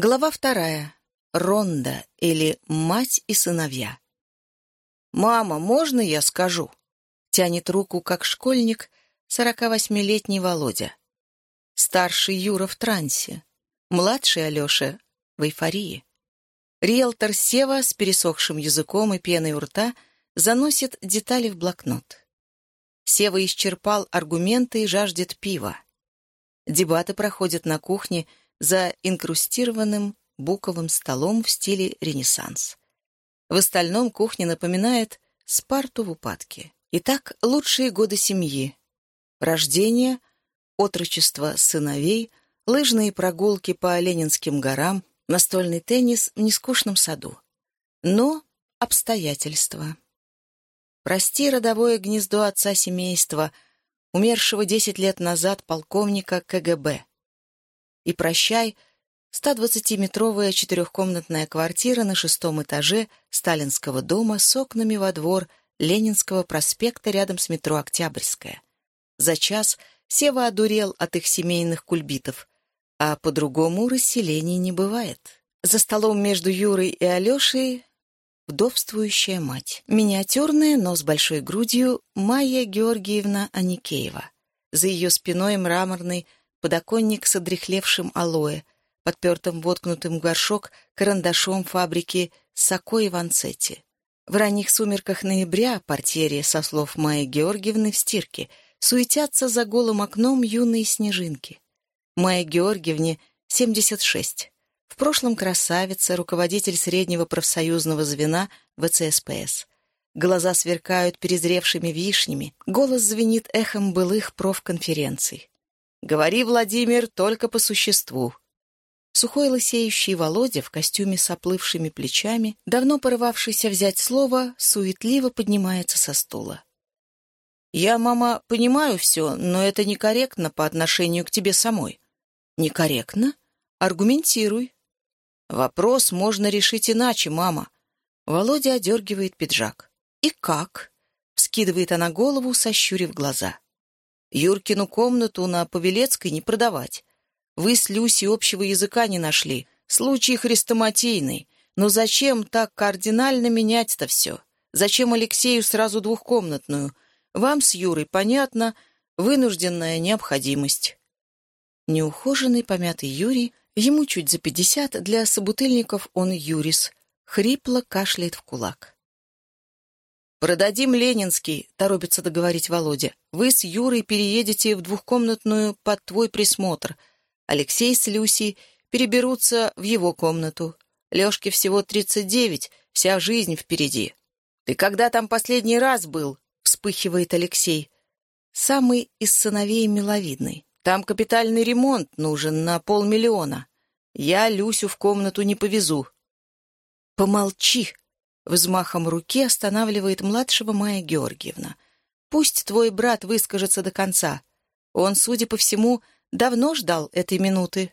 Глава вторая. Ронда или мать и сыновья. «Мама, можно я скажу?» Тянет руку, как школьник, 48-летний Володя. Старший Юра в трансе. Младший Алеша в эйфории. Риэлтор Сева с пересохшим языком и пеной у рта заносит детали в блокнот. Сева исчерпал аргументы и жаждет пива. Дебаты проходят на кухне за инкрустированным буковым столом в стиле Ренессанс. В остальном кухня напоминает Спарту в упадке. Итак, лучшие годы семьи. Рождение, отрочество сыновей, лыжные прогулки по Ленинским горам, настольный теннис в нескучном саду. Но обстоятельства. Прости родовое гнездо отца семейства, умершего десять лет назад полковника КГБ. И прощай, 120-метровая четырехкомнатная квартира на шестом этаже сталинского дома с окнами во двор Ленинского проспекта рядом с метро Октябрьская. За час Сева одурел от их семейных кульбитов, а по-другому расселений не бывает. За столом между Юрой и Алешей вдовствующая мать. Миниатюрная, но с большой грудью, Майя Георгиевна Аникеева. За ее спиной мраморный подоконник с одрехлевшим алоэ, подпертым воткнутым горшок карандашом фабрики Сако и Ванцетти. В ранних сумерках ноября портьере, со слов Майи Георгиевны, в стирке, суетятся за голым окном юные снежинки. Майе Георгиевне 76. В прошлом красавица, руководитель среднего профсоюзного звена ВЦСПС. Глаза сверкают перезревшими вишнями, голос звенит эхом былых профконференций. «Говори, Владимир, только по существу». Сухой лысеющий Володя в костюме с оплывшими плечами, давно порывавшийся взять слово, суетливо поднимается со стула. «Я, мама, понимаю все, но это некорректно по отношению к тебе самой». «Некорректно? Аргументируй». «Вопрос можно решить иначе, мама». Володя одергивает пиджак. «И как?» — вскидывает она голову, сощурив глаза. «Юркину комнату на Павелецкой не продавать. Вы с Люси общего языка не нашли. Случай хрестоматийный. Но зачем так кардинально менять-то все? Зачем Алексею сразу двухкомнатную? Вам с Юрой понятно, вынужденная необходимость». Неухоженный, помятый Юрий Ему чуть за пятьдесят, для собутыльников он юрис. Хрипло кашляет в кулак. «Продадим Ленинский», — торопится договорить Володя. «Вы с Юрой переедете в двухкомнатную под твой присмотр. Алексей с Люсей переберутся в его комнату. Лешке всего тридцать девять, вся жизнь впереди». «Ты когда там последний раз был?» — вспыхивает Алексей. Самый из сыновей миловидный. Там капитальный ремонт нужен на полмиллиона. Я Люсю в комнату не повезу». «Помолчи!» — взмахом руки останавливает младшего Майя Георгиевна. «Пусть твой брат выскажется до конца. Он, судя по всему, давно ждал этой минуты».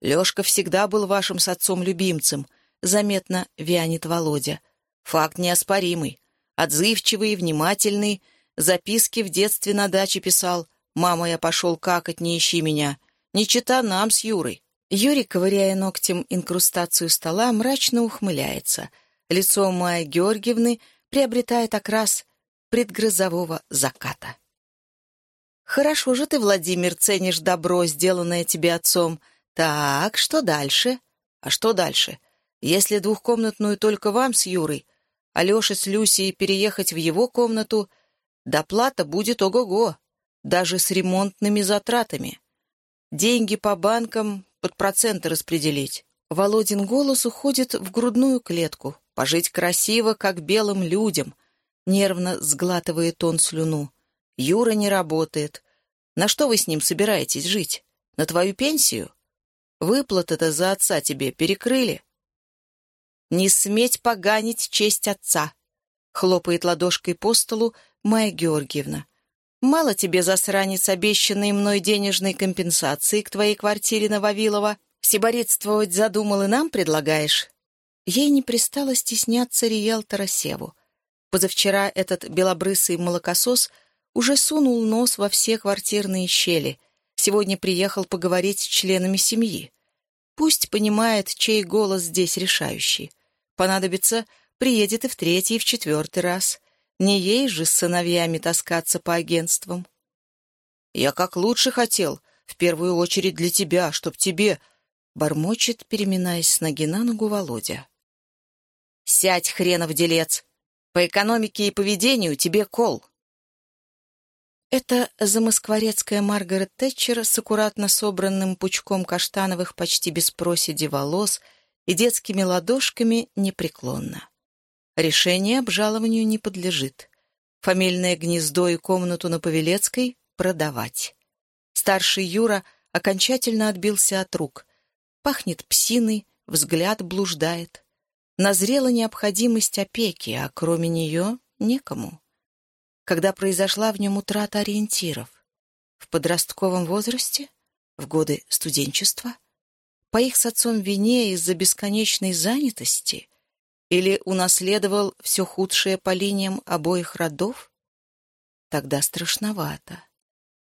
«Лешка всегда был вашим с отцом любимцем», — заметно вянет Володя. «Факт неоспоримый. Отзывчивый, внимательный. Записки в детстве на даче писал. «Мама, я пошел какать, не ищи меня. Не чита нам с Юрой». Юрий, ковыряя ногтем инкрустацию стола, мрачно ухмыляется. Лицо Майи Георгиевны приобретает окрас предгрозового заката. «Хорошо же ты, Владимир, ценишь добро, сделанное тебе отцом. Так, что дальше?» «А что дальше? Если двухкомнатную только вам с Юрой, Алёше с Люсей переехать в его комнату, доплата будет ого-го даже с ремонтными затратами. Деньги по банкам под проценты распределить. Володин голос уходит в грудную клетку. Пожить красиво, как белым людям. Нервно сглатывает он слюну. Юра не работает. На что вы с ним собираетесь жить? На твою пенсию? Выплаты-то за отца тебе перекрыли. «Не сметь поганить честь отца!» — хлопает ладошкой по столу Майя Георгиевна. Мало тебе, засранец, обещанной мной денежной компенсации к твоей квартире на Вавилова. Сиборитствовать задумал и нам предлагаешь?» Ей не пристало стесняться риэлтора Севу. Позавчера этот белобрысый молокосос уже сунул нос во все квартирные щели. Сегодня приехал поговорить с членами семьи. Пусть понимает, чей голос здесь решающий. Понадобится, приедет и в третий, и в четвертый раз. Не ей же с сыновьями таскаться по агентствам. «Я как лучше хотел, в первую очередь для тебя, чтоб тебе...» Бормочет, переминаясь с ноги на ногу Володя. «Сядь, хренов делец! По экономике и поведению тебе кол!» Это замоскворецкая Маргарет Тэтчер с аккуратно собранным пучком каштановых почти без проседи волос и детскими ладошками непреклонно. Решение обжалованию не подлежит. Фамильное гнездо и комнату на Павелецкой продавать. Старший Юра окончательно отбился от рук. Пахнет псиной, взгляд блуждает. Назрела необходимость опеки, а кроме нее некому когда произошла в нем утрата ориентиров. В подростковом возрасте? В годы студенчества? По их с отцом вине из-за бесконечной занятости? Или унаследовал все худшее по линиям обоих родов? Тогда страшновато.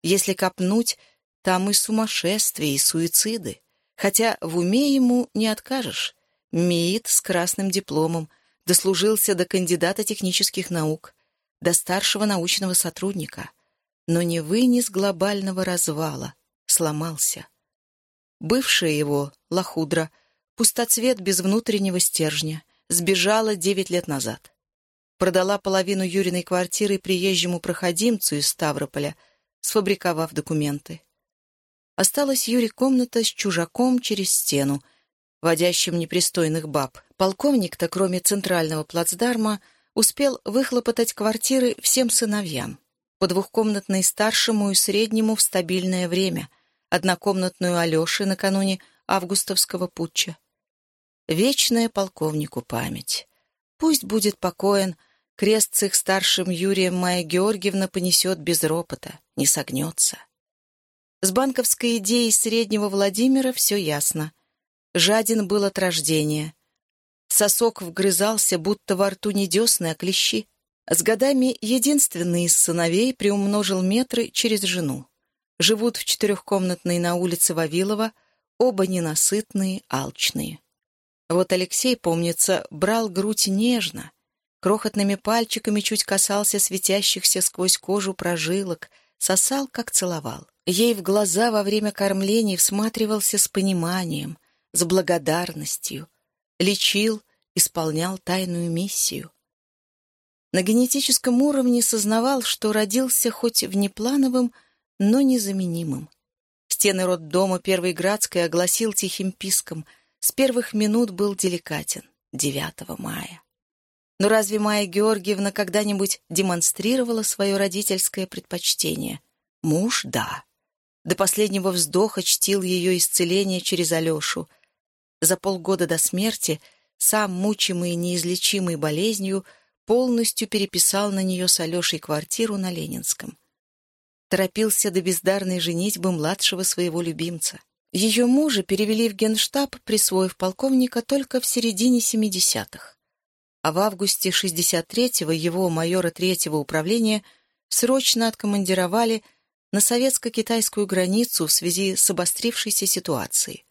Если копнуть, там и сумасшествие, и суициды. Хотя в уме ему не откажешь. МИИТ с красным дипломом, дослужился до кандидата технических наук, до старшего научного сотрудника, но не вынес глобального развала, сломался. Бывшая его, лохудра, пустоцвет без внутреннего стержня, сбежала девять лет назад. Продала половину Юриной квартиры приезжему проходимцу из Ставрополя, сфабриковав документы. Осталась Юре комната с чужаком через стену, водящим непристойных баб. Полковник-то, кроме центрального плацдарма, успел выхлопотать квартиры всем сыновьям. По двухкомнатной старшему и среднему в стабильное время, однокомнатную Алёше накануне августовского путча. Вечная полковнику память. Пусть будет покоен, крест с их старшим Юрием Майя Георгиевна понесет без ропота, не согнется. С банковской идеей среднего Владимира все ясно. Жаден был от рождения. Сосок вгрызался, будто во рту не десны, а клещи. С годами единственный из сыновей приумножил метры через жену. Живут в четырехкомнатной на улице Вавилова, оба ненасытные, алчные. Вот Алексей, помнится, брал грудь нежно, крохотными пальчиками чуть касался светящихся сквозь кожу прожилок, сосал, как целовал. Ей в глаза во время кормлений всматривался с пониманием, с благодарностью — лечил, исполнял тайную миссию. На генетическом уровне сознавал, что родился хоть внеплановым, но незаменимым. Стены роддома Первой Градской огласил тихим писком. С первых минут был деликатен. 9 мая. Но разве Майя Георгиевна когда-нибудь демонстрировала свое родительское предпочтение? Муж — да. До последнего вздоха чтил ее исцеление через Алешу, за полгода до смерти, сам, мучимый неизлечимой болезнью, полностью переписал на нее с Алешей квартиру на Ленинском. Торопился до бездарной женитьбы младшего своего любимца. Ее мужа перевели в генштаб, присвоив полковника только в середине 70-х. А в августе 63-го его, майора третьего управления, срочно откомандировали на советско-китайскую границу в связи с обострившейся ситуацией.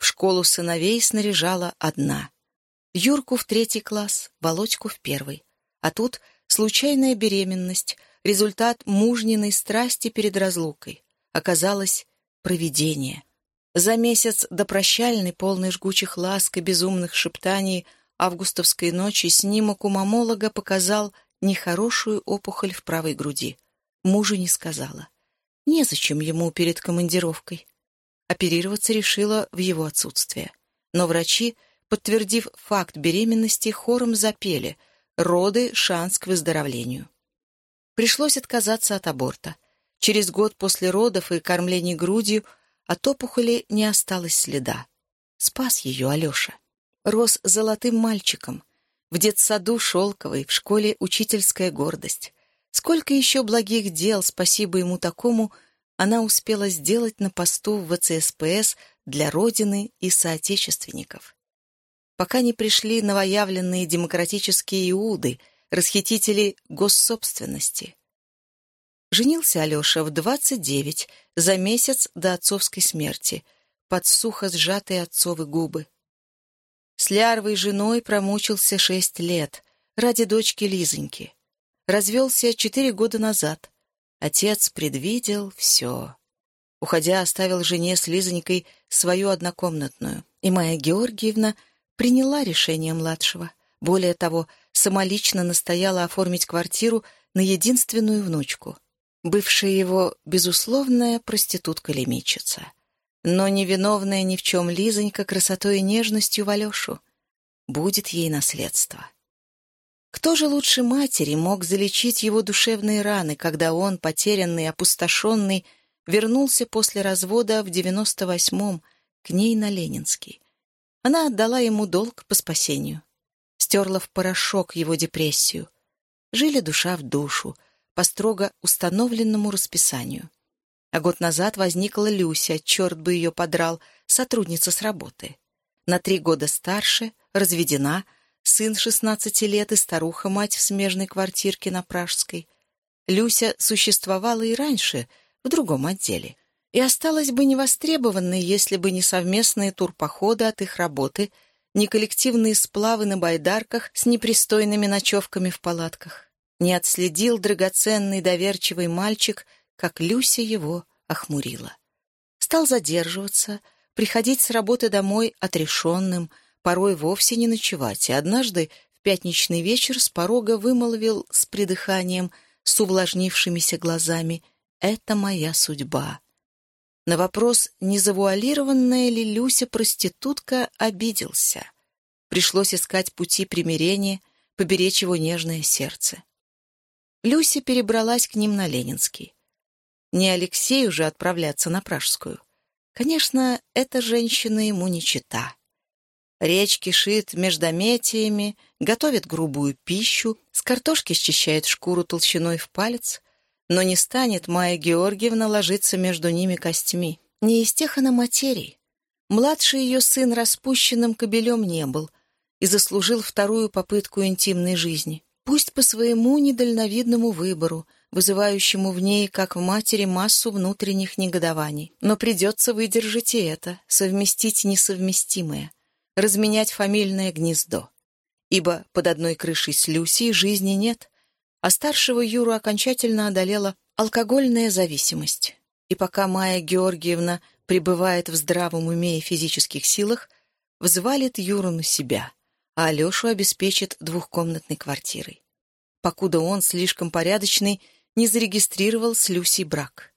В школу сыновей снаряжала одна. Юрку в третий класс, Володьку в первый. А тут случайная беременность, результат мужниной страсти перед разлукой. Оказалось, провидение. За месяц до прощальной, полной жгучих ласк и безумных шептаний августовской ночи снимок у мамолога показал нехорошую опухоль в правой груди. Мужу не сказала. Незачем ему перед командировкой. Оперироваться решила в его отсутствие. Но врачи, подтвердив факт беременности, хором запели «Роды — шанс к выздоровлению». Пришлось отказаться от аборта. Через год после родов и кормлений грудью от опухоли не осталось следа. Спас ее Алеша. Рос золотым мальчиком. В детсаду шелковый, в школе учительская гордость. Сколько еще благих дел, спасибо ему такому, — она успела сделать на посту в ВЦСПС для Родины и соотечественников. Пока не пришли новоявленные демократические иуды, расхитители госсобственности. Женился Алеша в 29, за месяц до отцовской смерти, под сухо сжатые отцовы губы. С лярвой женой промучился шесть лет ради дочки Лизоньки. Развелся четыре года назад. Отец предвидел все. Уходя, оставил жене с Лизонькой свою однокомнатную, и Майя Георгиевна приняла решение младшего. Более того, самолично настояла оформить квартиру на единственную внучку. Бывшая его безусловная проститутка-лемичица. Но невиновная ни в чем Лизонька красотой и нежностью в Алешу. Будет ей наследство. Кто же лучше матери мог залечить его душевные раны, когда он, потерянный, опустошенный, вернулся после развода в 98-м к ней на Ленинский? Она отдала ему долг по спасению. Стерла в порошок его депрессию. Жили душа в душу, по строго установленному расписанию. А год назад возникла Люся, черт бы ее подрал, сотрудница с работы. На три года старше, разведена, сын 16 лет и старуха-мать в смежной квартирке на Пражской. Люся существовала и раньше, в другом отделе. И осталась бы невостребованной, если бы не совместные турпоходы от их работы, не коллективные сплавы на байдарках с непристойными ночевками в палатках. Не отследил драгоценный доверчивый мальчик — как Люся его охмурила. Стал задерживаться, приходить с работы домой отрешенным, порой вовсе не ночевать, и однажды в пятничный вечер с порога вымолвил с придыханием, с увлажнившимися глазами «Это моя судьба». На вопрос, не завуалированная ли Люся проститутка, обиделся. Пришлось искать пути примирения, поберечь его нежное сердце. Люся перебралась к ним на Ленинский. Не Алексею же отправляться на Пражскую. Конечно, эта женщина ему не чита. Речь кишит междометиями, готовит грубую пищу, с картошки счищает шкуру толщиной в палец, но не станет Майя Георгиевна ложиться между ними костьми. Не из тех она материй. Младший ее сын распущенным кобелем не был и заслужил вторую попытку интимной жизни. Пусть по своему недальновидному выбору — вызывающему в ней, как в матери, массу внутренних негодований. Но придется выдержать и это, совместить несовместимое, разменять фамильное гнездо. Ибо под одной крышей с Люсей жизни нет, а старшего Юру окончательно одолела алкогольная зависимость. И пока Майя Георгиевна пребывает в здравом уме и физических силах, взвалит Юру на себя, а Алешу обеспечит двухкомнатной квартирой. Покуда он слишком порядочный не зарегистрировал с Люси брак.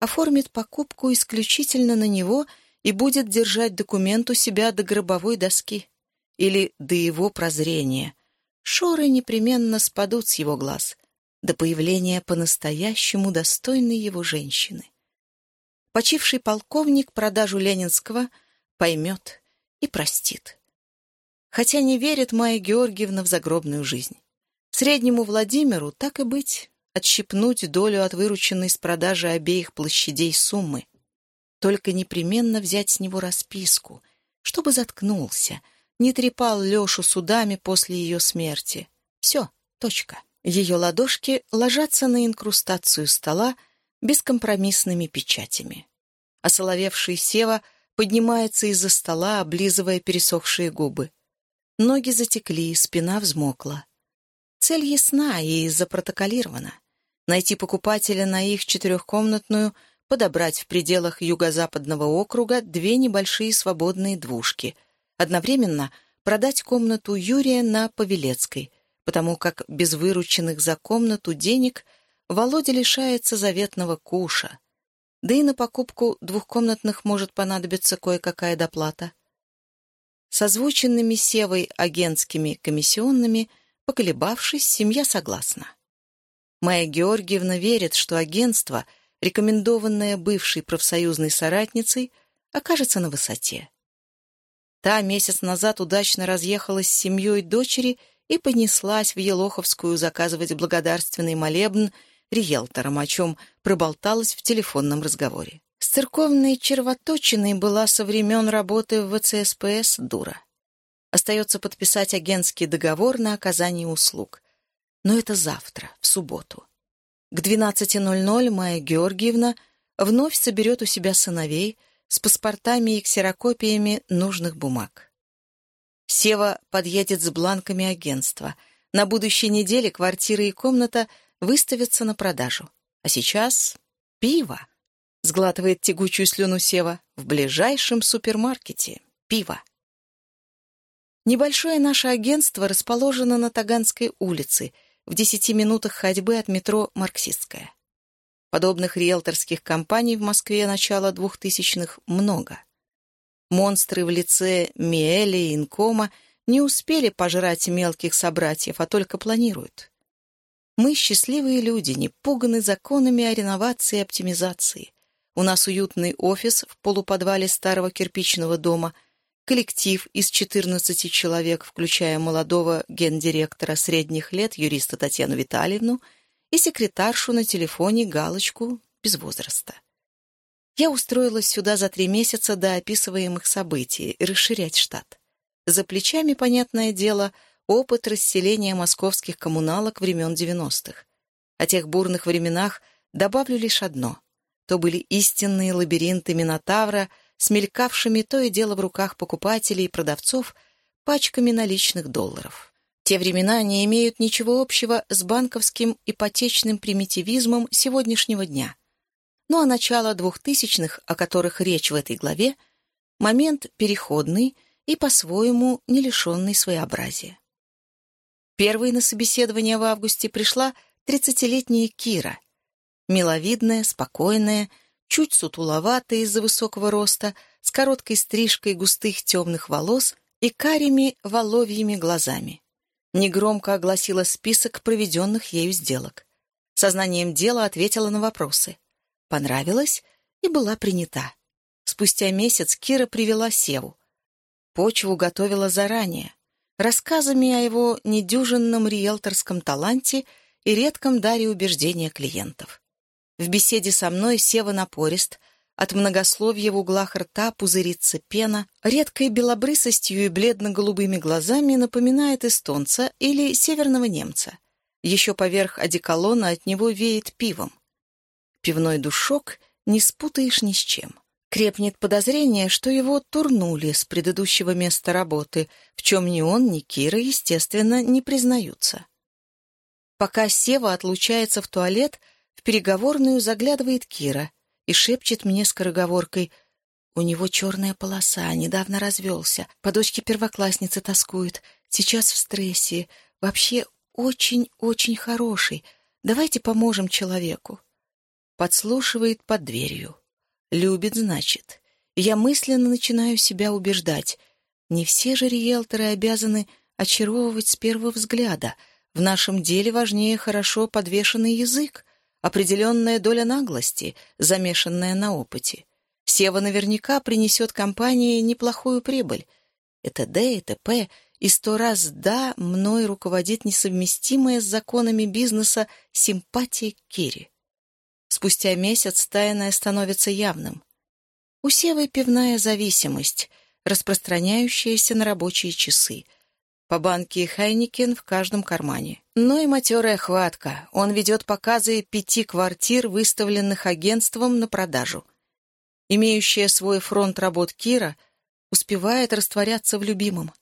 Оформит покупку исключительно на него и будет держать документ у себя до гробовой доски или до его прозрения. Шоры непременно спадут с его глаз до появления по-настоящему достойной его женщины. Почивший полковник продажу Ленинского поймет и простит. Хотя не верит Майя Георгиевна в загробную жизнь. Среднему Владимиру, так и быть, отщипнуть долю от вырученной с продажи обеих площадей суммы. Только непременно взять с него расписку, чтобы заткнулся, не трепал Лешу судами после ее смерти. Все, точка. Ее ладошки ложатся на инкрустацию стола бескомпромиссными печатями. Осоловевший Сева поднимается из-за стола, облизывая пересохшие губы. Ноги затекли, спина взмокла. Цель ясна и запротоколирована найти покупателя на их четырехкомнатную, подобрать в пределах юго-западного округа две небольшие свободные двушки, одновременно продать комнату Юрия на Павелецкой, потому как без вырученных за комнату денег Володя лишается заветного куша. Да и на покупку двухкомнатных может понадобиться кое-какая доплата. С озвученными Севой агентскими комиссионными, поколебавшись, семья согласна. Майя Георгиевна верит, что агентство, рекомендованное бывшей профсоюзной соратницей, окажется на высоте. Та месяц назад удачно разъехалась с семьей дочери и понеслась в Елоховскую заказывать благодарственный молебн риэлторам, о чем проболталась в телефонном разговоре. С церковной червоточиной была со времен работы в ВЦСПС дура. Остается подписать агентский договор на оказание услуг. Но это завтра, в субботу. К 12.00 Майя Георгиевна вновь соберет у себя сыновей, с паспортами и ксерокопиями нужных бумаг. Сева подъедет с бланками агентства. На будущей неделе квартира и комната выставятся на продажу. А сейчас пиво. Сглатывает тягучую слюну Сева. В ближайшем супермаркете. Пиво. Небольшое наше агентство расположено на Таганской улице, в десяти минутах ходьбы от метро «Марксистская». Подобных риэлторских компаний в Москве начала двухтысячных много. Монстры в лице Миэли и Инкома не успели пожрать мелких собратьев, а только планируют. Мы счастливые люди, не пуганы законами о реновации и оптимизации. У нас уютный офис в полуподвале старого кирпичного дома, коллектив из 14 человек, включая молодого гендиректора средних лет юриста Татьяну Витальевну и секретаршу на телефоне галочку без возраста. Я устроилась сюда за три месяца до описываемых событий, расширять штат. За плечами, понятное дело, опыт расселения московских коммуналок времен 90-х. О тех бурных временах добавлю лишь одно. То были истинные лабиринты Минотавра, смелькавшими то и дело в руках покупателей и продавцов пачками наличных долларов. Те времена не имеют ничего общего с банковским ипотечным примитивизмом сегодняшнего дня — ну а начало двухтысячных, о которых речь в этой главе, момент переходный и по-своему не лишенный своеобразия. Первой на собеседование в августе пришла тридцатилетняя Кира. Миловидная, спокойная, чуть сутуловатая из-за высокого роста, с короткой стрижкой густых темных волос и карими воловьими глазами. Негромко огласила список проведенных ею сделок. Сознанием дела ответила на вопросы понравилась и была принята. Спустя месяц Кира привела Севу. Почву готовила заранее, рассказами о его недюжинном риэлторском таланте и редком даре убеждения клиентов. В беседе со мной Сева напорист, от многословья в углах рта пузырится пена, редкой белобрысостью и бледно-голубыми глазами напоминает эстонца или северного немца. Еще поверх одеколона от него веет пивом. Пивной душок не спутаешь ни с чем. Крепнет подозрение, что его турнули с предыдущего места работы, в чем ни он, ни Кира, естественно, не признаются. Пока Сева отлучается в туалет, в переговорную заглядывает Кира и шепчет мне скороговоркой «У него черная полоса, недавно развелся, по дочке первоклассницы тоскует, сейчас в стрессе, вообще очень-очень хороший, давайте поможем человеку». Подслушивает под дверью. Любит, значит. Я мысленно начинаю себя убеждать. Не все же риэлторы обязаны очаровывать с первого взгляда. В нашем деле важнее хорошо подвешенный язык, определенная доля наглости, замешанная на опыте. Сева наверняка принесет компании неплохую прибыль. Это Д, это П, и сто раз «да» мной руководит несовместимая с законами бизнеса симпатия к. Спустя месяц тайное становится явным. У Севы пивная зависимость, распространяющаяся на рабочие часы. По банке Хайникен в каждом кармане. Но и матерая хватка. Он ведет показы пяти квартир, выставленных агентством на продажу. Имеющая свой фронт работ Кира успевает растворяться в любимом.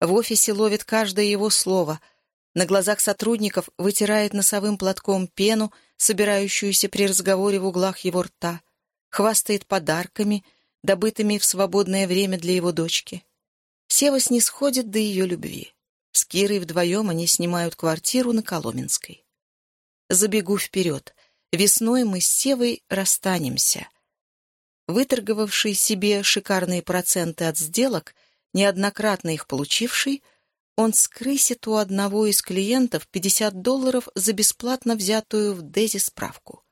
В офисе ловит каждое его слово — на глазах сотрудников вытирает носовым платком пену, собирающуюся при разговоре в углах его рта, хвастает подарками, добытыми в свободное время для его дочки. Сева снисходит до ее любви. С Кирой вдвоем они снимают квартиру на Коломенской. Забегу вперед. Весной мы с Севой расстанемся. Выторговавший себе шикарные проценты от сделок, неоднократно их получивший — он скрысит у одного из клиентов 50 долларов за бесплатно взятую в Дези справку.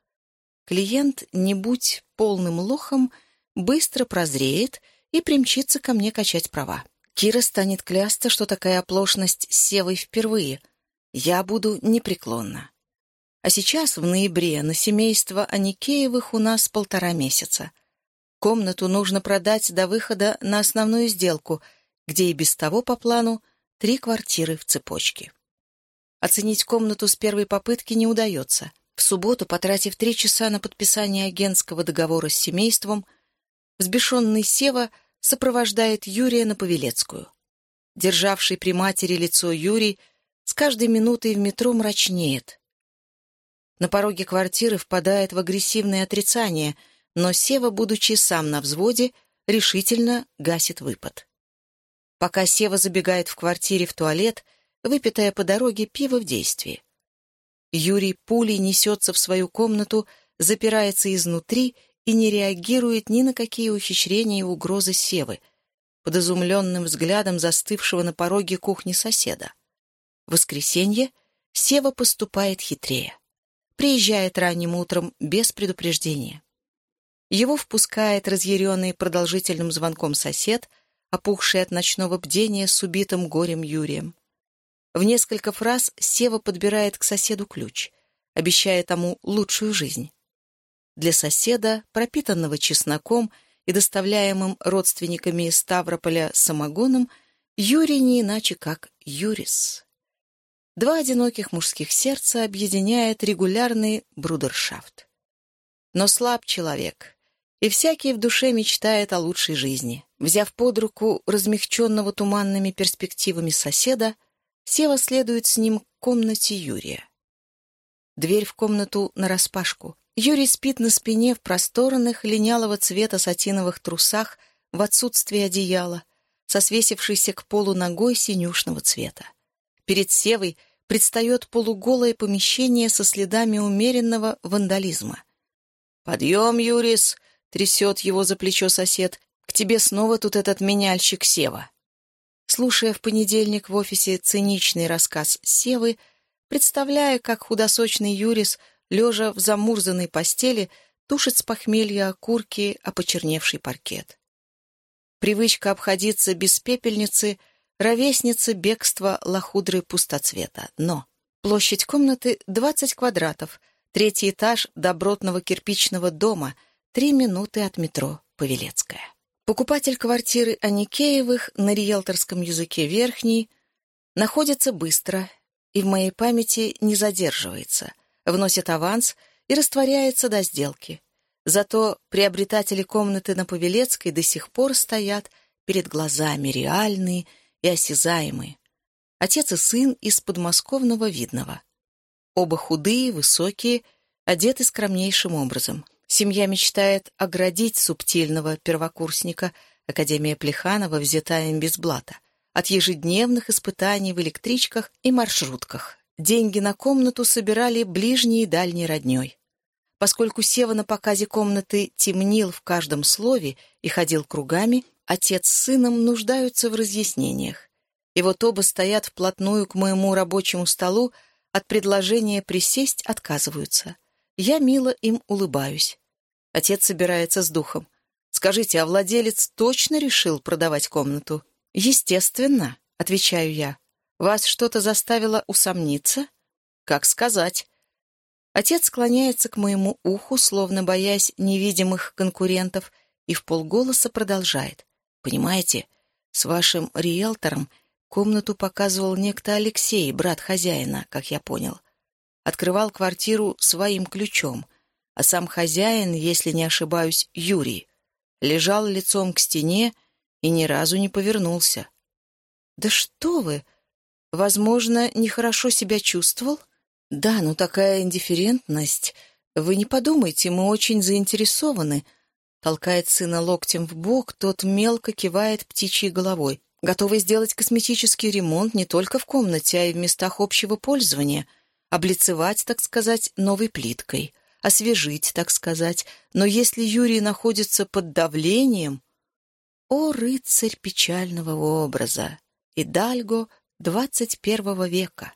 Клиент, не будь полным лохом, быстро прозреет и примчится ко мне качать права. Кира станет клясться, что такая оплошность с Севой впервые. Я буду непреклонна. А сейчас, в ноябре, на семейство Аникеевых у нас полтора месяца. Комнату нужно продать до выхода на основную сделку, где и без того по плану Три квартиры в цепочке. Оценить комнату с первой попытки не удается. В субботу, потратив три часа на подписание агентского договора с семейством, Взбешенный Сева сопровождает Юрия на Павелецкую. Державший при матери лицо Юрий с каждой минутой в метро мрачнеет. На пороге квартиры впадает в агрессивное отрицание, но Сева, будучи сам на взводе, решительно гасит выпад. Пока Сева забегает в квартире в туалет, выпитая по дороге пиво в действии. Юрий пулей несется в свою комнату, запирается изнутри и не реагирует ни на какие ухищрения и угрозы Севы, под изумленным взглядом застывшего на пороге кухни соседа. В воскресенье Сева поступает хитрее. Приезжает ранним утром без предупреждения. Его впускает разъяренный продолжительным звонком сосед, опухший от ночного бдения с убитым горем Юрием. В несколько фраз Сева подбирает к соседу ключ, обещая тому лучшую жизнь. Для соседа, пропитанного чесноком и доставляемым родственниками из Ставрополя самогоном, Юрий не иначе как Юрис. Два одиноких мужских сердца объединяет регулярный брудершафт. Но слаб человек, и всякий в душе мечтает о лучшей жизни. Взяв под руку размягченного туманными перспективами соседа, Сева следует с ним к комнате Юрия. Дверь в комнату нараспашку. Юрий спит на спине в просторных, линялого цвета сатиновых трусах в отсутствие одеяла, со свесившейся к полу ногой синюшного цвета. Перед Севой предстает полуголое помещение со следами умеренного вандализма. «Подъем, Юрис!» — трясет его за плечо сосед. «К тебе снова тут этот меняльщик Сева». Слушая в понедельник в офисе циничный рассказ Севы, представляя, как худосочный Юрис, лежа в замурзанной постели, тушит с похмелья окурки о почерневший паркет. Привычка обходиться без пепельницы — ровесница бегства лохудры пустоцвета. Но площадь комнаты — 20 квадратов, третий этаж добротного кирпичного дома, три минуты от метро Павелецкая. Покупатель квартиры Аникеевых на риэлторском языке верхний находится быстро и в моей памяти не задерживается, вносит аванс и растворяется до сделки. Зато приобретатели комнаты на Павелецкой до сих пор стоят перед глазами реальные и осязаемые. Отец и сын из подмосковного видного. Оба худые, высокие, одеты скромнейшим образом — Семья мечтает оградить субтильного первокурсника, Академия Плеханова взята им без блата, от ежедневных испытаний в электричках и маршрутках. Деньги на комнату собирали ближней и дальней родней. Поскольку Сева на показе комнаты темнил в каждом слове и ходил кругами, отец с сыном нуждаются в разъяснениях. И вот оба стоят вплотную к моему рабочему столу, от предложения присесть отказываются. Я мило им улыбаюсь. Отец собирается с духом. «Скажите, а владелец точно решил продавать комнату?» «Естественно», — отвечаю я. «Вас что-то заставило усомниться?» «Как сказать?» Отец склоняется к моему уху, словно боясь невидимых конкурентов, и в полголоса продолжает. «Понимаете, с вашим риэлтором комнату показывал некто Алексей, брат хозяина, как я понял открывал квартиру своим ключом, а сам хозяин, если не ошибаюсь, Юрий, лежал лицом к стене и ни разу не повернулся. «Да что вы! Возможно, нехорошо себя чувствовал?» «Да, ну такая индифферентность. Вы не подумайте, мы очень заинтересованы». Толкает сына локтем в бок, тот мелко кивает птичьей головой. Готовы сделать косметический ремонт не только в комнате, а и в местах общего пользования — облицевать, так сказать, новой плиткой, освежить, так сказать. Но если Юрий находится под давлением... О, рыцарь печального образа! Идальго двадцать первого века!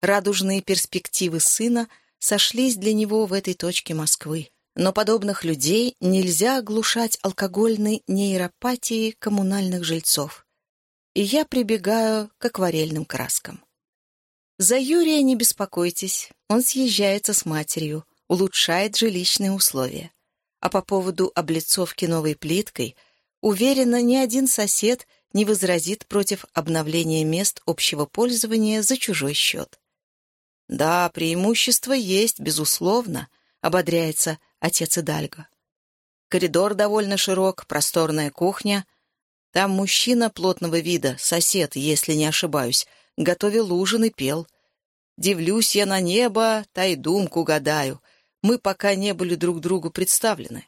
Радужные перспективы сына сошлись для него в этой точке Москвы. Но подобных людей нельзя оглушать алкогольной нейропатией коммунальных жильцов. И я прибегаю к акварельным краскам. За Юрия не беспокойтесь, он съезжается с матерью, улучшает жилищные условия. А по поводу облицовки новой плиткой, уверена, ни один сосед не возразит против обновления мест общего пользования за чужой счет. «Да, преимущество есть, безусловно», — ободряется отец Идальго. Коридор довольно широк, просторная кухня. Там мужчина плотного вида, сосед, если не ошибаюсь, готовил ужин и пел. Дивлюсь я на небо, та и думку гадаю. Мы пока не были друг другу представлены.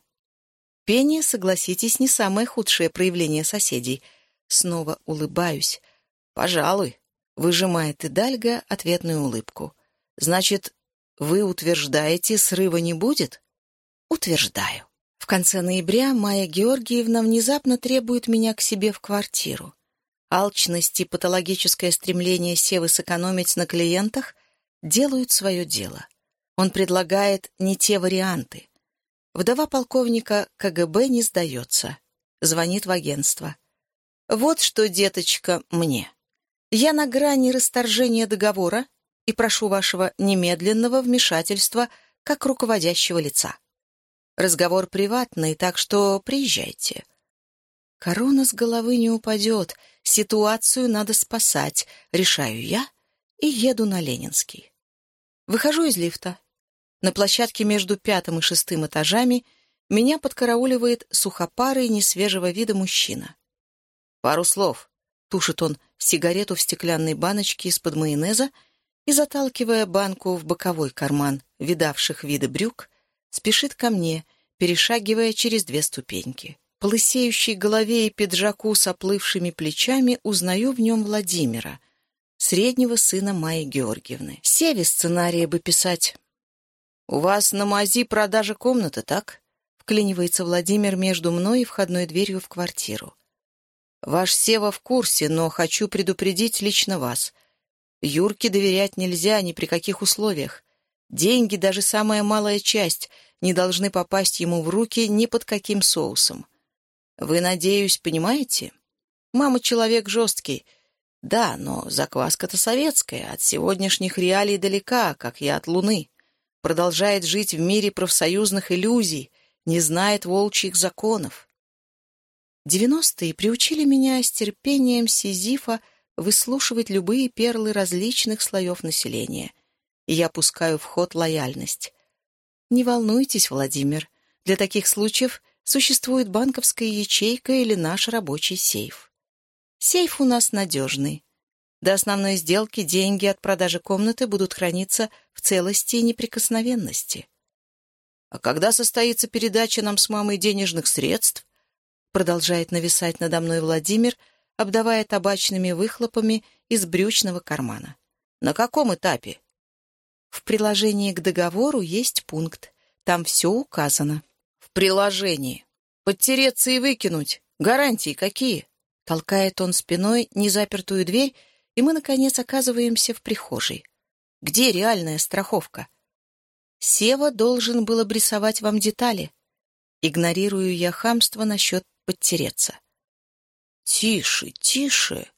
Пение, согласитесь, не самое худшее проявление соседей. Снова улыбаюсь. «Пожалуй», — выжимает Идальга ответную улыбку. «Значит, вы утверждаете, срыва не будет?» «Утверждаю». В конце ноября Майя Георгиевна внезапно требует меня к себе в квартиру. Алчность и патологическое стремление Севы сэкономить на клиентах делают свое дело. Он предлагает не те варианты. Вдова полковника КГБ не сдается. Звонит в агентство. «Вот что, деточка, мне. Я на грани расторжения договора и прошу вашего немедленного вмешательства как руководящего лица. Разговор приватный, так что приезжайте. Корона с головы не упадет, ситуацию надо спасать, решаю я и еду на Ленинский. Выхожу из лифта. На площадке между пятым и шестым этажами меня подкарауливает сухопарый несвежего вида мужчина. Пару слов. Тушит он сигарету в стеклянной баночке из-под майонеза и, заталкивая банку в боковой карман видавших виды брюк, спешит ко мне, перешагивая через две ступеньки. По лысеющей голове и пиджаку с оплывшими плечами узнаю в нем Владимира, среднего сына Майи Георгиевны. Севе сценарии бы писать. «У вас на мази продажа комнаты, так?» Вклинивается Владимир между мной и входной дверью в квартиру. «Ваш Сева в курсе, но хочу предупредить лично вас. Юрке доверять нельзя ни при каких условиях. Деньги, даже самая малая часть, не должны попасть ему в руки ни под каким соусом. Вы, надеюсь, понимаете? Мама человек жесткий. Да, но закваска-то советская, от сегодняшних реалий далека, как я от луны. Продолжает жить в мире профсоюзных иллюзий, не знает волчьих законов. Девяностые приучили меня с терпением Сизифа выслушивать любые перлы различных слоев населения — и я пускаю в ход лояльность. Не волнуйтесь, Владимир, для таких случаев существует банковская ячейка или наш рабочий сейф. Сейф у нас надежный. До основной сделки деньги от продажи комнаты будут храниться в целости и неприкосновенности. А когда состоится передача нам с мамой денежных средств, продолжает нависать надо мной Владимир, обдавая табачными выхлопами из брючного кармана. На каком этапе? В приложении к договору есть пункт. Там все указано. В приложении. Подтереться и выкинуть. Гарантии какие? Толкает он спиной незапертую дверь, и мы, наконец, оказываемся в прихожей. Где реальная страховка? Сева должен был обрисовать вам детали. Игнорирую я хамство насчет подтереться. «Тише, тише!»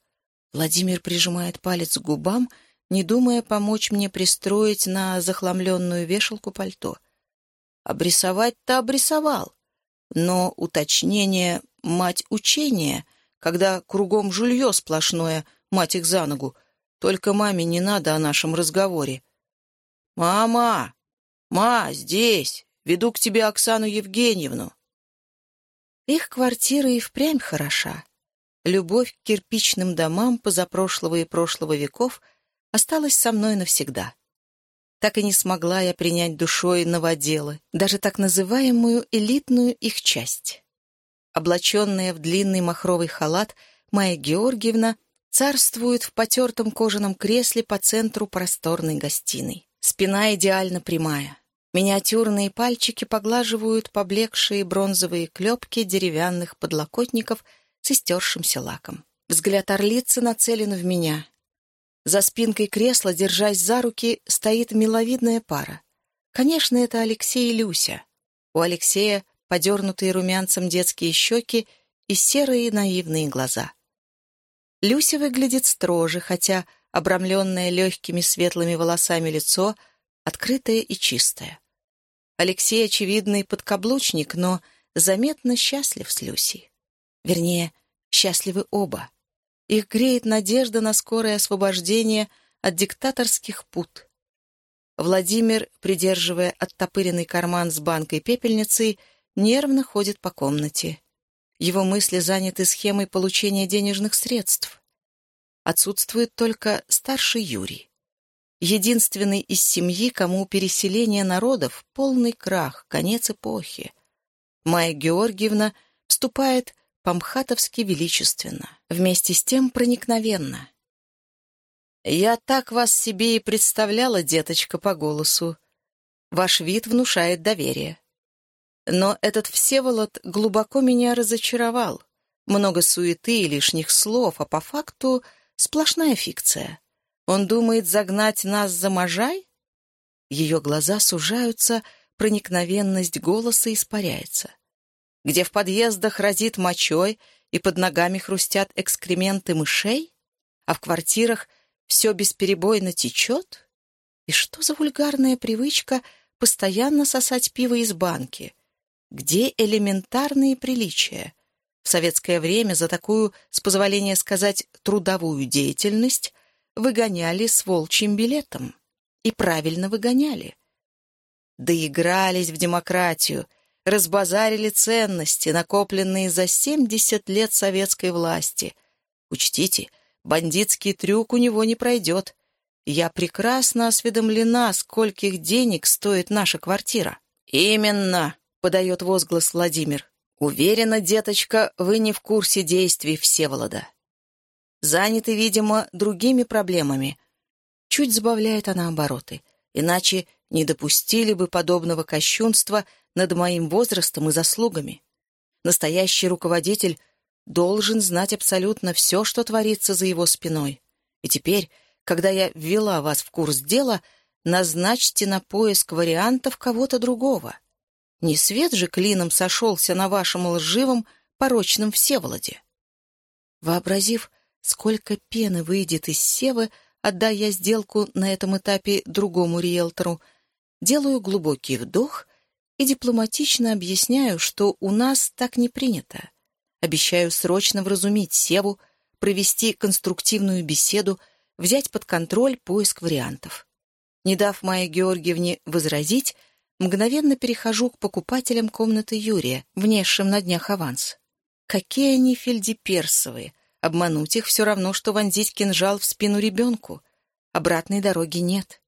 Владимир прижимает палец к губам, не думая помочь мне пристроить на захламленную вешалку пальто. Обрисовать-то обрисовал, но уточнение «мать учения», когда кругом жулье сплошное, мать их за ногу, только маме не надо о нашем разговоре. «Мама! Ма, здесь! Веду к тебе Оксану Евгеньевну!» Их квартира и впрямь хороша. Любовь к кирпичным домам позапрошлого и прошлого веков — осталась со мной навсегда. Так и не смогла я принять душой новоделы, даже так называемую элитную их часть. Облаченная в длинный махровый халат, Майя Георгиевна царствует в потертом кожаном кресле по центру просторной гостиной. Спина идеально прямая. Миниатюрные пальчики поглаживают поблекшие бронзовые клепки деревянных подлокотников с истершимся лаком. Взгляд орлицы нацелен в меня, за спинкой кресла, держась за руки, стоит миловидная пара. Конечно, это Алексей и Люся. У Алексея подернутые румянцем детские щеки и серые наивные глаза. Люся выглядит строже, хотя обрамленное легкими светлыми волосами лицо открытое и чистое. Алексей очевидный подкаблучник, но заметно счастлив с Люсей. Вернее, счастливы оба. Их греет надежда на скорое освобождение от диктаторских пут. Владимир, придерживая оттопыренный карман с банкой-пепельницей, нервно ходит по комнате. Его мысли заняты схемой получения денежных средств. Отсутствует только старший Юрий. Единственный из семьи, кому переселение народов — полный крах, конец эпохи. Майя Георгиевна вступает по-мхатовски величественно, вместе с тем проникновенно. «Я так вас себе и представляла, деточка, по голосу. Ваш вид внушает доверие. Но этот Всеволод глубоко меня разочаровал. Много суеты и лишних слов, а по факту сплошная фикция. Он думает загнать нас за можай? Ее глаза сужаются, проникновенность голоса испаряется. Где в подъездах разит мочой и под ногами хрустят экскременты мышей, а в квартирах все бесперебойно течет? И что за вульгарная привычка постоянно сосать пиво из банки? Где элементарные приличия? В советское время за такую, с позволения сказать, трудовую деятельность выгоняли с волчьим билетом. И правильно выгоняли. Доигрались в демократию, разбазарили ценности, накопленные за 70 лет советской власти. Учтите, бандитский трюк у него не пройдет. Я прекрасно осведомлена, скольких денег стоит наша квартира. «Именно!» — подает возглас Владимир. «Уверена, деточка, вы не в курсе действий Всеволода. Заняты, видимо, другими проблемами». Чуть сбавляет она обороты. Иначе не допустили бы подобного кощунства над моим возрастом и заслугами. Настоящий руководитель должен знать абсолютно все, что творится за его спиной. И теперь, когда я ввела вас в курс дела, назначьте на поиск вариантов кого-то другого. Не свет же клином сошелся на вашем лживом, порочном Всеволоде. Вообразив, сколько пены выйдет из Севы, отдай я сделку на этом этапе другому риэлтору, делаю глубокий вдох и дипломатично объясняю, что у нас так не принято. Обещаю срочно вразумить Севу, провести конструктивную беседу, взять под контроль поиск вариантов. Не дав Майе Георгиевне возразить, Мгновенно перехожу к покупателям комнаты Юрия, внесшим на днях аванс. Какие они фельдеперсовые! Обмануть их все равно, что вонзить кинжал в спину ребенку. Обратной дороги нет.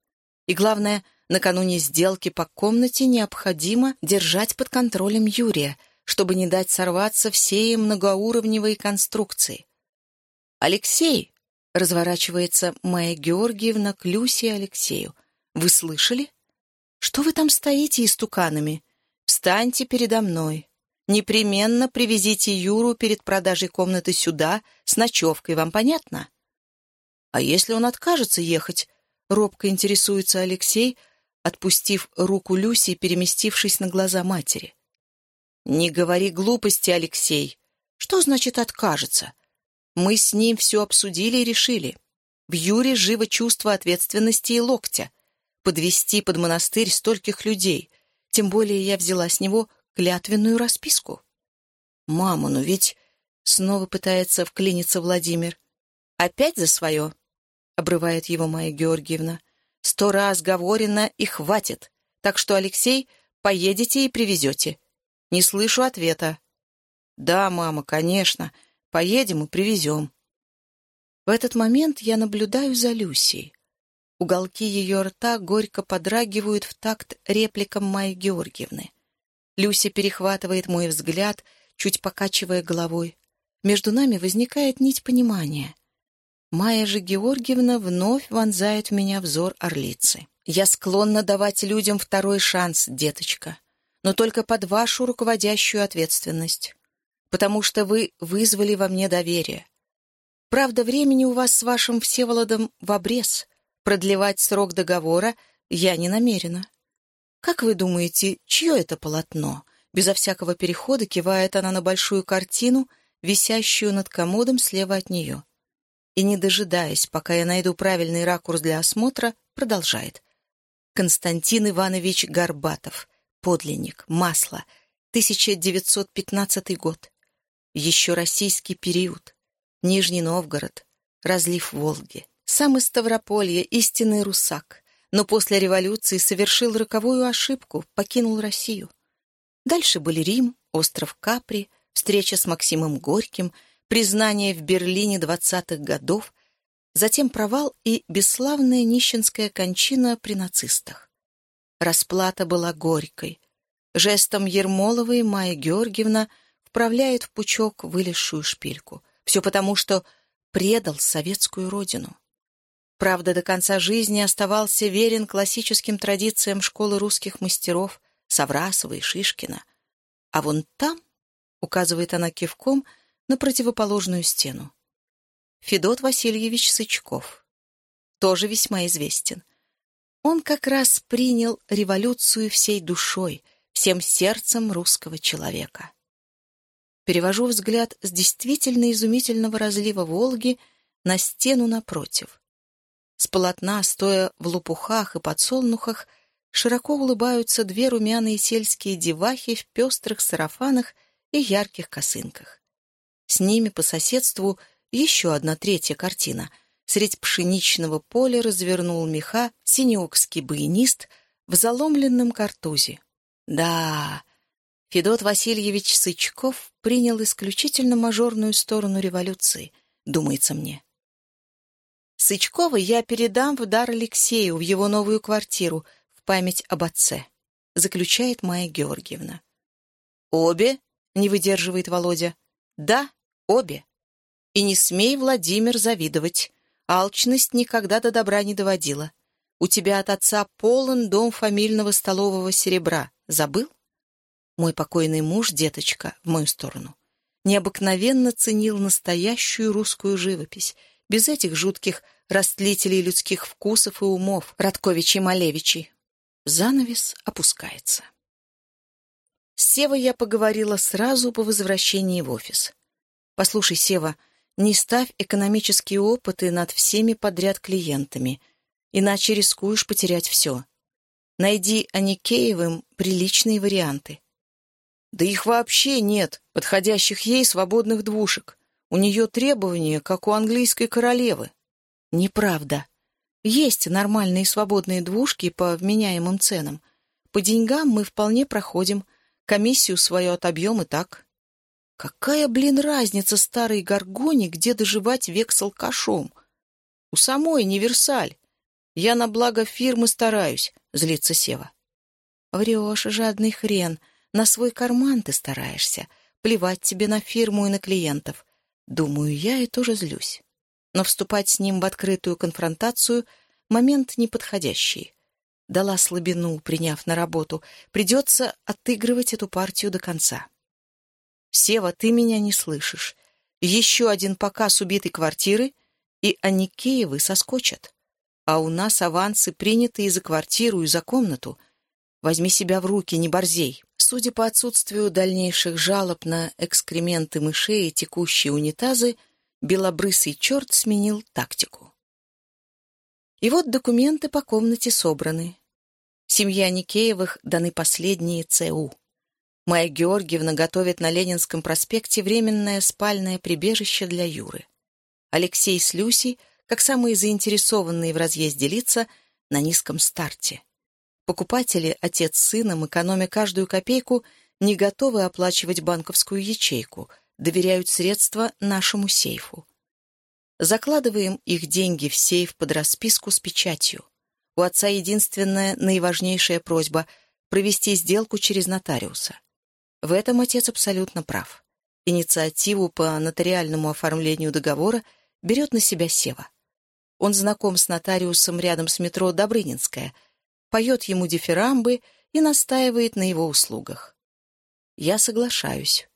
И главное, накануне сделки по комнате необходимо держать под контролем Юрия, чтобы не дать сорваться всей многоуровневой конструкции. «Алексей!» — разворачивается Майя Георгиевна к Люсе Алексею. «Вы слышали?» «Что вы там стоите истуканами? Встаньте передо мной. Непременно привезите Юру перед продажей комнаты сюда с ночевкой, вам понятно?» «А если он откажется ехать?» — робко интересуется Алексей, отпустив руку Люси и переместившись на глаза матери. «Не говори глупости, Алексей. Что значит «откажется»? Мы с ним все обсудили и решили. В Юре живо чувство ответственности и локтя подвести под монастырь стольких людей, тем более я взяла с него клятвенную расписку. «Мама, ну ведь...» — снова пытается вклиниться Владимир. «Опять за свое?» — обрывает его Майя Георгиевна. «Сто раз говорено и хватит. Так что, Алексей, поедете и привезете». Не слышу ответа. «Да, мама, конечно. Поедем и привезем». В этот момент я наблюдаю за Люсией. Уголки ее рта горько подрагивают в такт репликам Майи Георгиевны. Люся перехватывает мой взгляд, чуть покачивая головой. Между нами возникает нить понимания. Майя же Георгиевна вновь вонзает в меня взор орлицы. «Я склонна давать людям второй шанс, деточка, но только под вашу руководящую ответственность, потому что вы вызвали во мне доверие. Правда, времени у вас с вашим Всеволодом в обрез, Продлевать срок договора я не намерена. Как вы думаете, чье это полотно? Безо всякого перехода кивает она на большую картину, висящую над комодом слева от нее. И, не дожидаясь, пока я найду правильный ракурс для осмотра, продолжает. Константин Иванович Горбатов. Подлинник. Масло. 1915 год. Еще российский период. Нижний Новгород. Разлив Волги. Сам из Ставрополья, истинный русак, но после революции совершил роковую ошибку, покинул Россию. Дальше были Рим, остров Капри, встреча с Максимом Горьким, признание в Берлине двадцатых годов, затем провал и бесславная нищенская кончина при нацистах. Расплата была горькой. Жестом Ермоловой Майя Георгиевна вправляет в пучок вылезшую шпильку. Все потому, что предал советскую родину. Правда, до конца жизни оставался верен классическим традициям школы русских мастеров Саврасова и Шишкина. А вон там, указывает она кивком, на противоположную стену. Федот Васильевич Сычков. Тоже весьма известен. Он как раз принял революцию всей душой, всем сердцем русского человека. Перевожу взгляд с действительно изумительного разлива Волги на стену напротив. С полотна, стоя в лопухах и подсолнухах, широко улыбаются две румяные сельские девахи в пестрых сарафанах и ярких косынках. С ними по соседству еще одна третья картина. Средь пшеничного поля развернул меха синеокский баянист в заломленном картузе. Да, Федот Васильевич Сычков принял исключительно мажорную сторону революции, думается мне. Сычкова я передам в дар Алексею в его новую квартиру в память об отце, заключает Майя Георгиевна. Обе? Не выдерживает Володя. Да, обе. И не смей, Владимир, завидовать. Алчность никогда до добра не доводила. У тебя от отца полон дом фамильного столового серебра. Забыл? Мой покойный муж, деточка, в мою сторону, необыкновенно ценил настоящую русскую живопись, без этих жутких растлителей людских вкусов и умов, Радковичей-Малевичей. Занавес опускается. С Севой я поговорила сразу по возвращении в офис. «Послушай, Сева, не ставь экономические опыты над всеми подряд клиентами, иначе рискуешь потерять все. Найди Аникеевым приличные варианты. Да их вообще нет, подходящих ей свободных двушек. У нее требования, как у английской королевы. Неправда. Есть нормальные свободные двушки по вменяемым ценам. По деньгам мы вполне проходим. Комиссию свою отобьем и так. Какая, блин, разница старой горгоне, где доживать век с алкашом? У самой универсаль. Я на благо фирмы стараюсь, злится Сева. Врешь, жадный хрен — на свой карман ты стараешься. Плевать тебе на фирму и на клиентов. Думаю я и тоже злюсь. Но вступать с ним в открытую конфронтацию — момент неподходящий. Дала слабину, приняв на работу. Придется отыгрывать эту партию до конца. «Сева, ты меня не слышишь. Еще один показ убитой квартиры, и Аникеевы соскочат. А у нас авансы приняты и за квартиру, и за комнату. Возьми себя в руки, не борзей». Судя по отсутствию дальнейших жалоб на экскременты мышей и текущие унитазы, белобрысый черт сменил тактику. И вот документы по комнате собраны. Семья Никеевых даны последние ЦУ. Майя Георгиевна готовит на Ленинском проспекте временное спальное прибежище для Юры. Алексей с Люсей, как самые заинтересованные в разъезде лица, на низком старте. Покупатели, отец с сыном, экономя каждую копейку, не готовы оплачивать банковскую ячейку, доверяют средства нашему сейфу. Закладываем их деньги в сейф под расписку с печатью. У отца единственная, наиважнейшая просьба — провести сделку через нотариуса. В этом отец абсолютно прав. Инициативу по нотариальному оформлению договора берет на себя Сева. Он знаком с нотариусом рядом с метро Добрынинская — поет ему дифирамбы и настаивает на его услугах. Я соглашаюсь.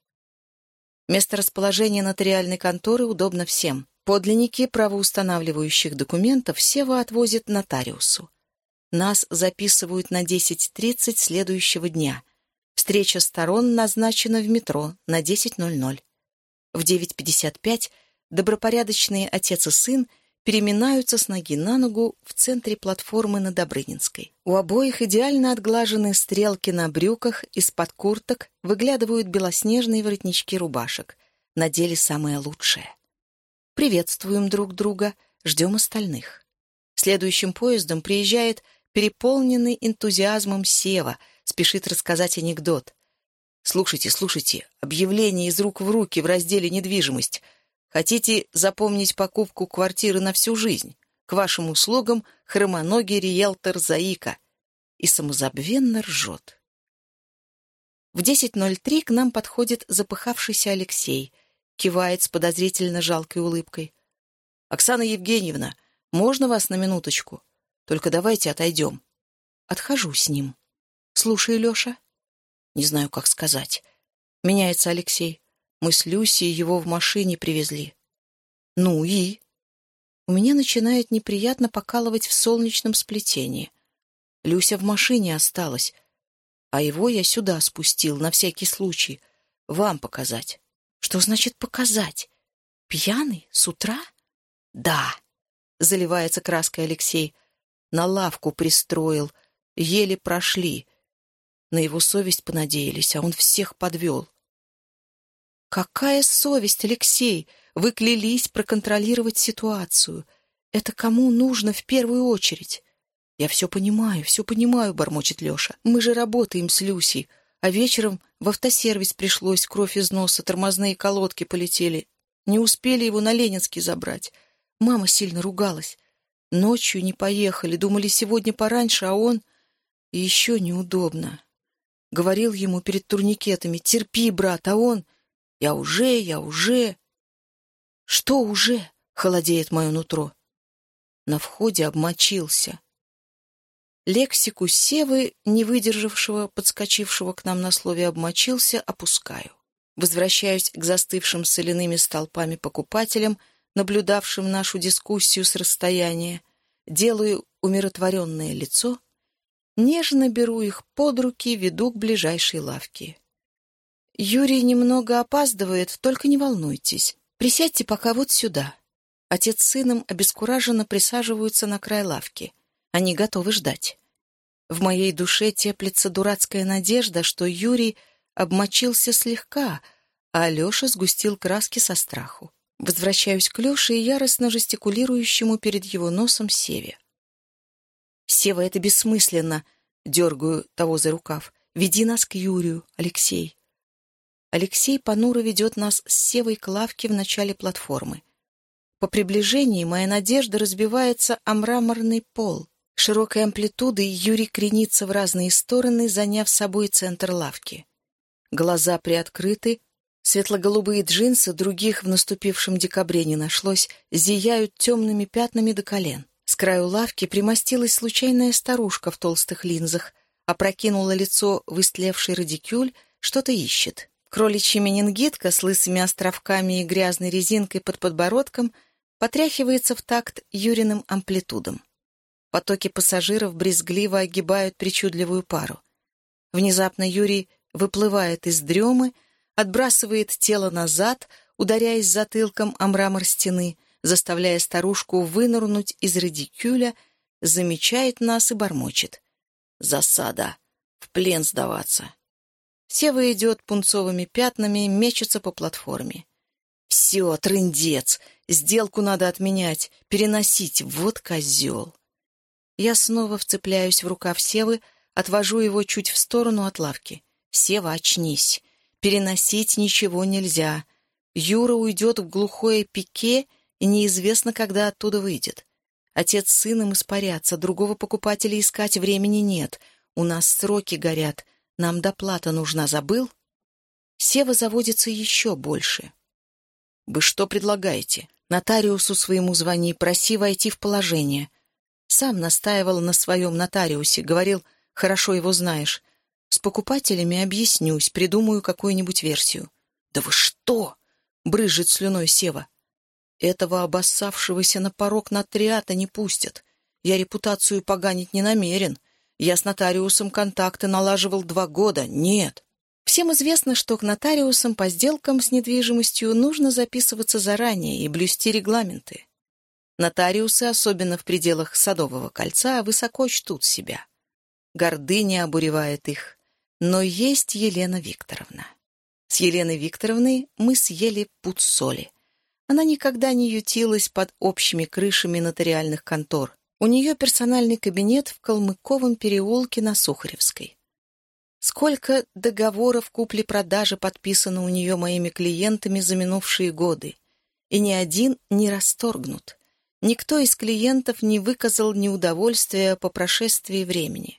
Место расположения нотариальной конторы удобно всем. Подлинники правоустанавливающих документов Сева отвозит нотариусу. Нас записывают на 10.30 следующего дня. Встреча сторон назначена в метро на 10.00. В 9.55 добропорядочные отец и сын переминаются с ноги на ногу в центре платформы на Добрынинской. У обоих идеально отглажены стрелки на брюках, из-под курток выглядывают белоснежные воротнички рубашек. На деле самое лучшее. Приветствуем друг друга, ждем остальных. Следующим поездом приезжает переполненный энтузиазмом Сева, спешит рассказать анекдот. Слушайте, слушайте, объявление из рук в руки в разделе «Недвижимость». Хотите запомнить покупку квартиры на всю жизнь? К вашим услугам хромоногий риэлтор Заика. И самозабвенно ржет. В 10.03 к нам подходит запыхавшийся Алексей, кивает с подозрительно жалкой улыбкой. «Оксана Евгеньевна, можно вас на минуточку? Только давайте отойдем». Отхожу с ним. «Слушай, Леша». Не знаю, как сказать. Меняется Алексей. Мы с Люсей его в машине привезли. Ну и? У меня начинает неприятно покалывать в солнечном сплетении. Люся в машине осталась, а его я сюда спустил, на всякий случай, вам показать. Что значит показать? Пьяный? С утра? Да, заливается краской Алексей. На лавку пристроил, еле прошли. На его совесть понадеялись, а он всех подвел. «Какая совесть, Алексей? Вы клялись проконтролировать ситуацию. Это кому нужно в первую очередь?» «Я все понимаю, все понимаю», — бормочет Леша. «Мы же работаем с Люсей, а вечером в автосервис пришлось, кровь из носа, тормозные колодки полетели. Не успели его на Ленинский забрать. Мама сильно ругалась. Ночью не поехали, думали сегодня пораньше, а он... И еще неудобно. Говорил ему перед турникетами, терпи, брат, а он... Я уже, я уже... Что уже? Холодеет мое нутро. На входе обмочился. Лексику Севы, не выдержавшего, подскочившего к нам на слове «обмочился», опускаю. Возвращаюсь к застывшим соляными столпами покупателям, наблюдавшим нашу дискуссию с расстояния, делаю умиротворенное лицо Нежно беру их под руки, веду к ближайшей лавке. «Юрий немного опаздывает, только не волнуйтесь. Присядьте пока вот сюда». Отец с сыном обескураженно присаживаются на край лавки. Они готовы ждать. В моей душе теплится дурацкая надежда, что Юрий обмочился слегка, а Алеша сгустил краски со страху. Возвращаюсь к Леше и яростно жестикулирующему перед его носом Севе. «Сева, это бессмысленно!» — дергаю того за рукав. «Веди нас к Юрию, Алексей». Алексей понуро ведет нас с Севой к лавке в начале платформы. По приближении моя надежда разбивается о мраморный пол. Широкой амплитудой Юрий кренится в разные стороны, заняв собой центр лавки. Глаза приоткрыты, светло-голубые джинсы, других в наступившем декабре не нашлось, зияют темными пятнами до колен. С краю лавки примостилась случайная старушка в толстых линзах, опрокинула лицо в истлевший радикюль, что-то ищет. Кроличья менингитка с лысыми островками и грязной резинкой под подбородком потряхивается в такт Юриным амплитудом. Потоки пассажиров брезгливо огибают причудливую пару. Внезапно Юрий выплывает из дремы, отбрасывает тело назад, ударяясь затылком о мрамор стены, заставляя старушку вынырнуть из радикюля, замечает нас и бормочет. «Засада! В плен сдаваться!» Сева идет пунцовыми пятнами, мечется по платформе. «Все, трындец! Сделку надо отменять, переносить, вот козел!» Я снова вцепляюсь в рукав Севы, отвожу его чуть в сторону от лавки. «Сева, очнись! Переносить ничего нельзя!» Юра уйдет в глухое пике и неизвестно, когда оттуда выйдет. Отец с сыном испарятся, другого покупателя искать времени нет. У нас сроки горят, нам доплата нужна, забыл? Сева заводится еще больше. «Вы что предлагаете? Нотариусу своему звони, проси войти в положение». Сам настаивал на своем нотариусе, говорил, «Хорошо его знаешь. С покупателями объяснюсь, придумаю какую-нибудь версию». «Да вы что?» — брызжет слюной Сева. Этого обоссавшегося на порог нотариата не пустят. Я репутацию поганить не намерен. Я с нотариусом контакты налаживал два года. Нет. Всем известно, что к нотариусам по сделкам с недвижимостью нужно записываться заранее и блюсти регламенты. Нотариусы, особенно в пределах Садового кольца, высоко чтут себя. Гордыня обуревает их. Но есть Елена Викторовна. С Еленой Викторовной мы съели пуд соли. Она никогда не ютилась под общими крышами нотариальных контор. У нее персональный кабинет в Калмыковом переулке на Сухаревской. Сколько договоров купли-продажи подписано у нее моими клиентами за минувшие годы, и ни один не расторгнут. Никто из клиентов не выказал неудовольствия по прошествии времени.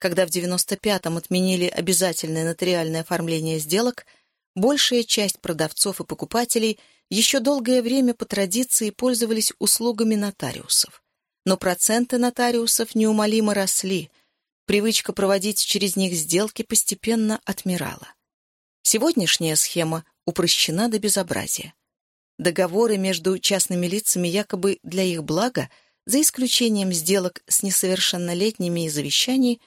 Когда в 95-м отменили обязательное нотариальное оформление сделок, большая часть продавцов и покупателей еще долгое время по традиции пользовались услугами нотариусов. Но проценты нотариусов неумолимо росли, привычка проводить через них сделки постепенно отмирала. Сегодняшняя схема упрощена до безобразия. Договоры между частными лицами якобы для их блага, за исключением сделок с несовершеннолетними и завещаний,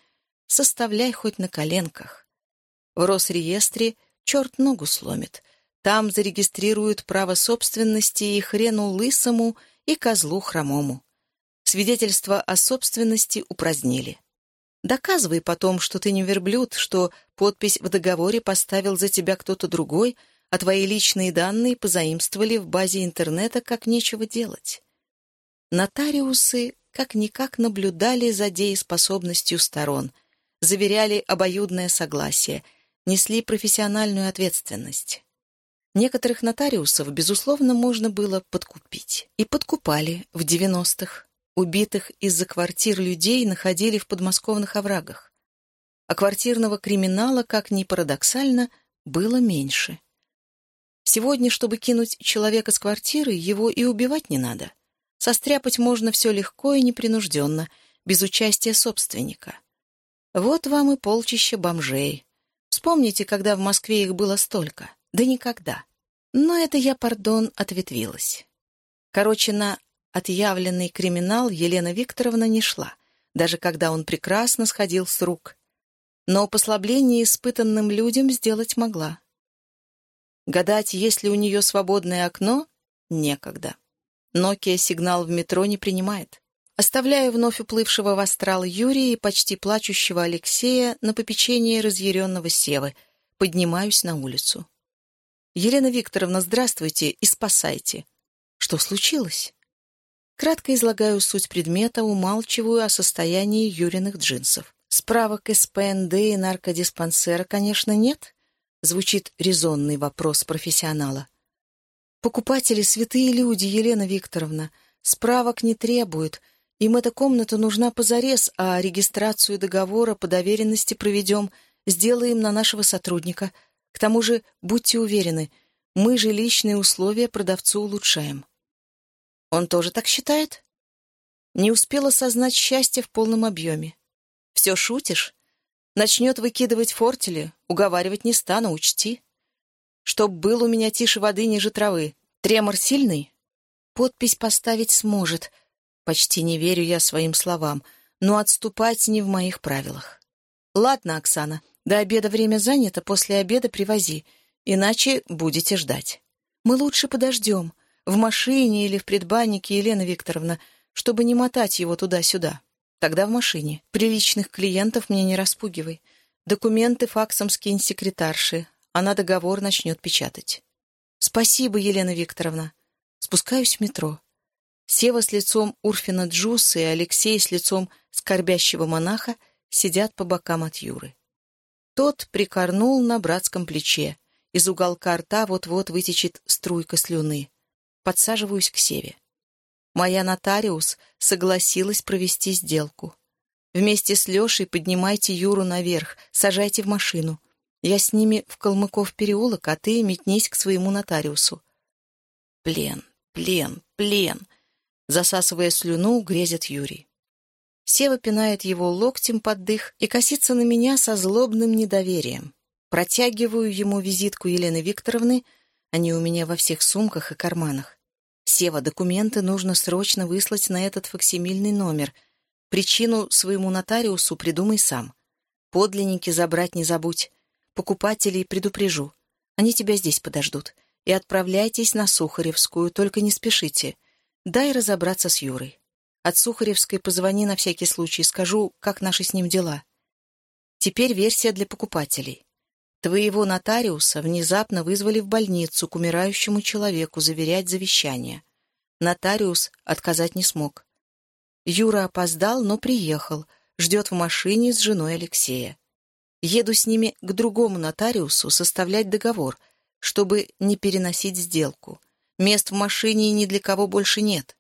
составляй хоть на коленках. В Росреестре черт ногу сломит. Там зарегистрируют право собственности и хрену лысому, и козлу хромому. Свидетельство о собственности упразднили. Доказывай потом, что ты не верблюд, что подпись в договоре поставил за тебя кто-то другой, а твои личные данные позаимствовали в базе интернета как нечего делать. Нотариусы как-никак наблюдали за дееспособностью сторон, заверяли обоюдное согласие, несли профессиональную ответственность. Некоторых нотариусов, безусловно, можно было подкупить. И подкупали в 90-х. Убитых из-за квартир людей находили в подмосковных оврагах. А квартирного криминала, как ни парадоксально, было меньше. Сегодня, чтобы кинуть человека с квартиры, его и убивать не надо. Состряпать можно все легко и непринужденно, без участия собственника. Вот вам и полчища бомжей. Вспомните, когда в Москве их было столько. Да никогда. Но это я, пардон, ответвилась. Короче, на отъявленный криминал Елена Викторовна не шла, даже когда он прекрасно сходил с рук. Но послабление испытанным людям сделать могла. Гадать, есть ли у нее свободное окно, некогда. Nokia сигнал в метро не принимает. Оставляю вновь уплывшего в астрал Юрия и почти плачущего Алексея на попечение разъяренного Севы. Поднимаюсь на улицу. «Елена Викторовна, здравствуйте и спасайте». «Что случилось?» Кратко излагаю суть предмета, умалчиваю о состоянии Юриных джинсов. Справок из ПНД и наркодиспансера, конечно, нет? Звучит резонный вопрос профессионала. Покупатели — святые люди, Елена Викторовна. Справок не требуют. Им эта комната нужна позарез, а регистрацию договора по доверенности проведем, сделаем на нашего сотрудника. К тому же, будьте уверены, мы жилищные условия продавцу улучшаем. Он тоже так считает? Не успел осознать счастье в полном объеме. Все шутишь? Начнет выкидывать фортели, уговаривать не стану, учти. Чтоб был у меня тише воды ниже травы. Тремор сильный? Подпись поставить сможет. Почти не верю я своим словам, но отступать не в моих правилах. Ладно, Оксана, до обеда время занято, после обеда привози, иначе будете ждать. Мы лучше подождем. В машине или в предбаннике, Елена Викторовна, чтобы не мотать его туда-сюда. Тогда в машине. Приличных клиентов мне не распугивай. Документы факсом скинь секретарши. Она договор начнет печатать. Спасибо, Елена Викторовна. Спускаюсь в метро. Сева с лицом Урфина Джуса и Алексей с лицом скорбящего монаха сидят по бокам от Юры. Тот прикорнул на братском плече. Из уголка рта вот-вот вытечет струйка слюны подсаживаюсь к Севе. Моя нотариус согласилась провести сделку. Вместе с Лешей поднимайте Юру наверх, сажайте в машину. Я с ними в Калмыков переулок, а ты метнись к своему нотариусу. Плен, плен, плен. Засасывая слюну, грезит Юрий. Сева пинает его локтем под дых и косится на меня со злобным недоверием. Протягиваю ему визитку Елены Викторовны — они у меня во всех сумках и карманах. Сева, документы нужно срочно выслать на этот факсимильный номер. Причину своему нотариусу придумай сам. Подлинники забрать не забудь. Покупателей предупрежу. Они тебя здесь подождут. И отправляйтесь на Сухаревскую, только не спешите. Дай разобраться с Юрой. От Сухаревской позвони на всякий случай, скажу, как наши с ним дела. Теперь версия для покупателей. Твоего нотариуса внезапно вызвали в больницу к умирающему человеку заверять завещание. Нотариус отказать не смог. Юра опоздал, но приехал, ждет в машине с женой Алексея. Еду с ними к другому нотариусу составлять договор, чтобы не переносить сделку. Мест в машине ни для кого больше нет.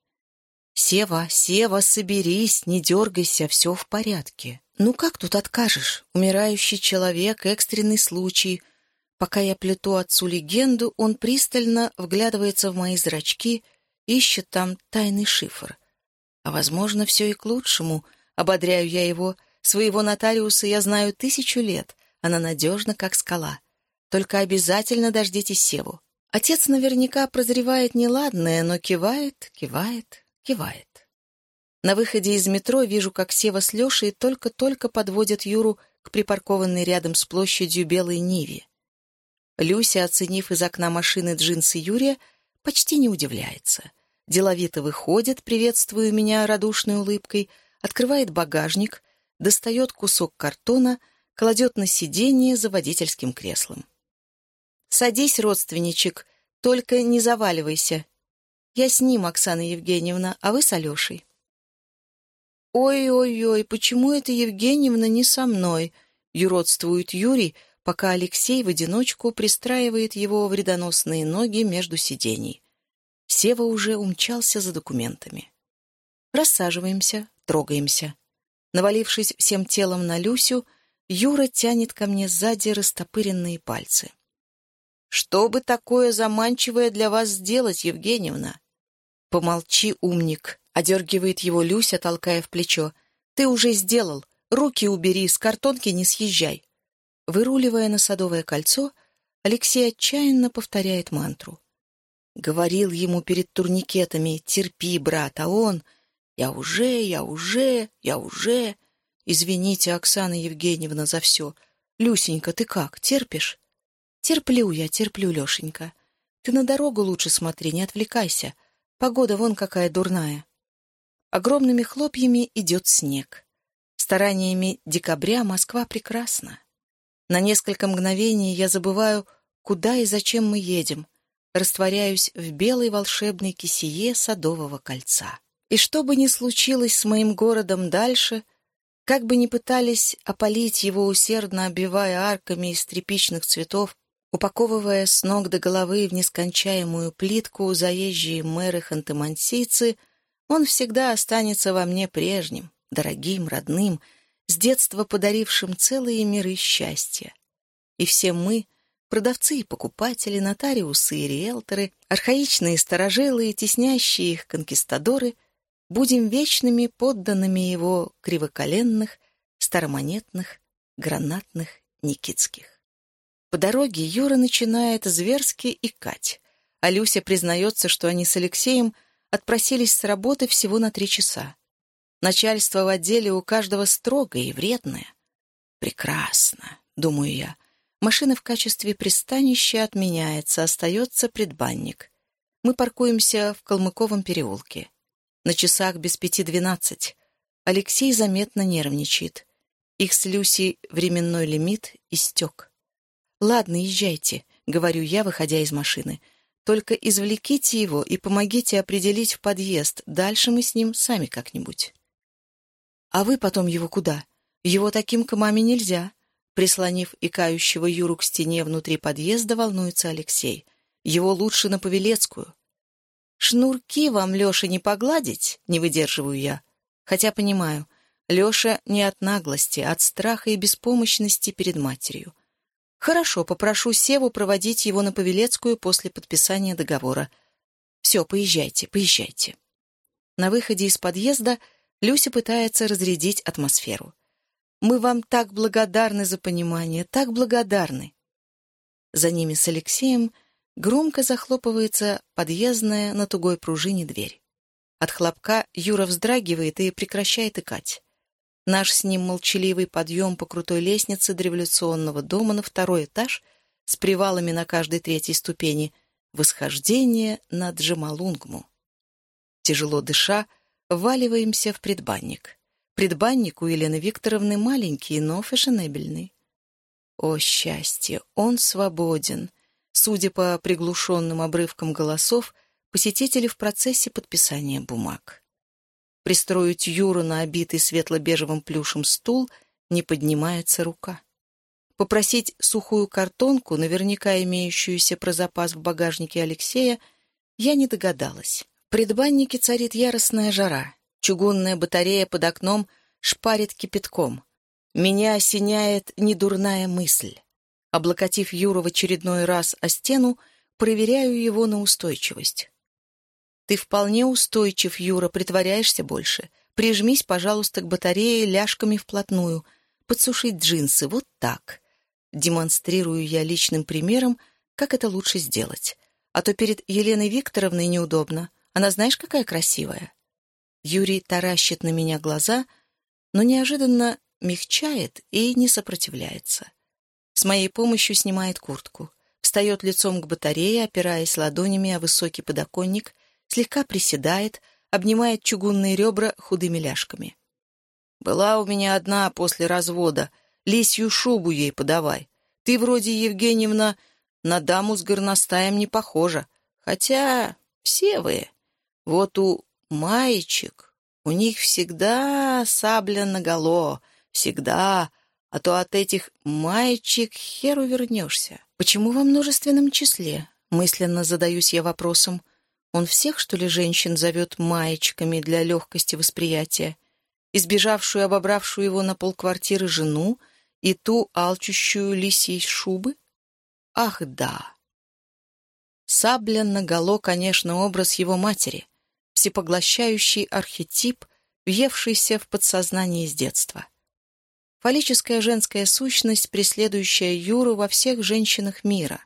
«Сева, Сева, соберись, не дергайся, все в порядке». «Ну как тут откажешь? Умирающий человек, экстренный случай. Пока я плету отцу легенду, он пристально вглядывается в мои зрачки, ищет там тайный шифр. А, возможно, все и к лучшему. Ободряю я его. Своего нотариуса я знаю тысячу лет. Она надежна, как скала. Только обязательно дождитесь Севу. Отец наверняка прозревает неладное, но кивает, кивает, кивает. На выходе из метро вижу, как Сева с Лешей только-только подводят Юру к припаркованной рядом с площадью белой Ниве. Люся, оценив из окна машины джинсы Юрия, почти не удивляется. Деловито выходит, приветствуя меня радушной улыбкой, открывает багажник, достает кусок картона, кладет на сиденье за водительским креслом. «Садись, родственничек, только не заваливайся. Я с ним, Оксана Евгеньевна, а вы с Алешей». «Ой-ой-ой, почему это Евгеньевна не со мной?» — юродствует Юрий, пока Алексей в одиночку пристраивает его вредоносные ноги между сидений. Сева уже умчался за документами. Рассаживаемся, трогаемся. Навалившись всем телом на Люсю, Юра тянет ко мне сзади растопыренные пальцы. «Что бы такое заманчивое для вас сделать, Евгеньевна?» «Помолчи, умник», — одергивает его Люся, толкая в плечо. «Ты уже сделал. Руки убери, с картонки не съезжай». Выруливая на Садовое кольцо, Алексей отчаянно повторяет мантру. Говорил ему перед турникетами «Терпи, брат», а он «Я уже, я уже, я уже...» «Извините, Оксана Евгеньевна, за все. Люсенька, ты как, терпишь?» «Терплю я, терплю, Лешенька. Ты на дорогу лучше смотри, не отвлекайся. Погода вон какая дурная». Огромными хлопьями идет снег. Стараниями декабря Москва прекрасна. На несколько мгновений я забываю, куда и зачем мы едем, растворяюсь в белой волшебной кисее Садового кольца. И что бы ни случилось с моим городом дальше, как бы ни пытались опалить его, усердно оббивая арками из тряпичных цветов, упаковывая с ног до головы в нескончаемую плитку заезжие мэры хантымансийцы, он всегда останется во мне прежним, дорогим, родным, с детства подарившим целые миры счастья. И все мы — Продавцы и покупатели, нотариусы и риэлторы, архаичные сторожилы и теснящие их конкистадоры будем вечными подданными его кривоколенных, старомонетных, гранатных, никитских. По дороге Юра начинает зверски икать, а Люся признается, что они с Алексеем отпросились с работы всего на три часа. Начальство в отделе у каждого строгое и вредное. «Прекрасно», — думаю я, Машина в качестве пристанища отменяется, остается предбанник. Мы паркуемся в Калмыковом переулке. На часах без пяти двенадцать. Алексей заметно нервничает. Их с Люси временной лимит истек. «Ладно, езжайте», — говорю я, выходя из машины. «Только извлеките его и помогите определить в подъезд. Дальше мы с ним сами как-нибудь». «А вы потом его куда? Его таким к маме нельзя», Прислонив икающего Юру к стене внутри подъезда, волнуется Алексей. Его лучше на Павелецкую. «Шнурки вам, Леша, не погладить?» — не выдерживаю я. Хотя понимаю, Леша не от наглости, а от страха и беспомощности перед матерью. Хорошо, попрошу Севу проводить его на Павелецкую после подписания договора. Все, поезжайте, поезжайте. На выходе из подъезда Люся пытается разрядить атмосферу. Мы вам так благодарны за понимание, так благодарны. За ними с Алексеем громко захлопывается подъездная на тугой пружине дверь. От хлопка Юра вздрагивает и прекращает икать. Наш с ним молчаливый подъем по крутой лестнице дореволюционного дома на второй этаж с привалами на каждой третьей ступени — восхождение на Джамалунгму. Тяжело дыша, вваливаемся в предбанник. Предбанник у Елены Викторовны маленький, но фешенебельный. О, счастье! Он свободен. Судя по приглушенным обрывкам голосов, посетители в процессе подписания бумаг. Пристроить Юру на обитый светло-бежевым плюшем стул не поднимается рука. Попросить сухую картонку, наверняка имеющуюся про запас в багажнике Алексея, я не догадалась. В предбаннике царит яростная жара. Чугунная батарея под окном шпарит кипятком. Меня осеняет недурная мысль. Облокотив Юру в очередной раз о стену, проверяю его на устойчивость. «Ты вполне устойчив, Юра, притворяешься больше. Прижмись, пожалуйста, к батарее ляжками вплотную. Подсушить джинсы, вот так. Демонстрирую я личным примером, как это лучше сделать. А то перед Еленой Викторовной неудобно. Она знаешь, какая красивая?» Юрий таращит на меня глаза, но неожиданно мягчает и не сопротивляется. С моей помощью снимает куртку. Встает лицом к батарее, опираясь ладонями о высокий подоконник, слегка приседает, обнимает чугунные ребра худыми ляжками. «Была у меня одна после развода. Лисью шубу ей подавай. Ты вроде, Евгеньевна, на даму с горностаем не похожа. Хотя все вы. Вот у маечек, у них всегда сабля наголо, всегда, а то от этих маечек херу вернешься. Почему во множественном числе? Мысленно задаюсь я вопросом. Он всех, что ли, женщин зовет маечками для легкости восприятия? Избежавшую обобравшую его на полквартиры жену и ту алчущую лисьей шубы? Ах, да! Сабля наголо, конечно, образ его матери, всепоглощающий архетип, въевшийся в подсознание с детства. Фаллическая женская сущность, преследующая Юру во всех женщинах мира.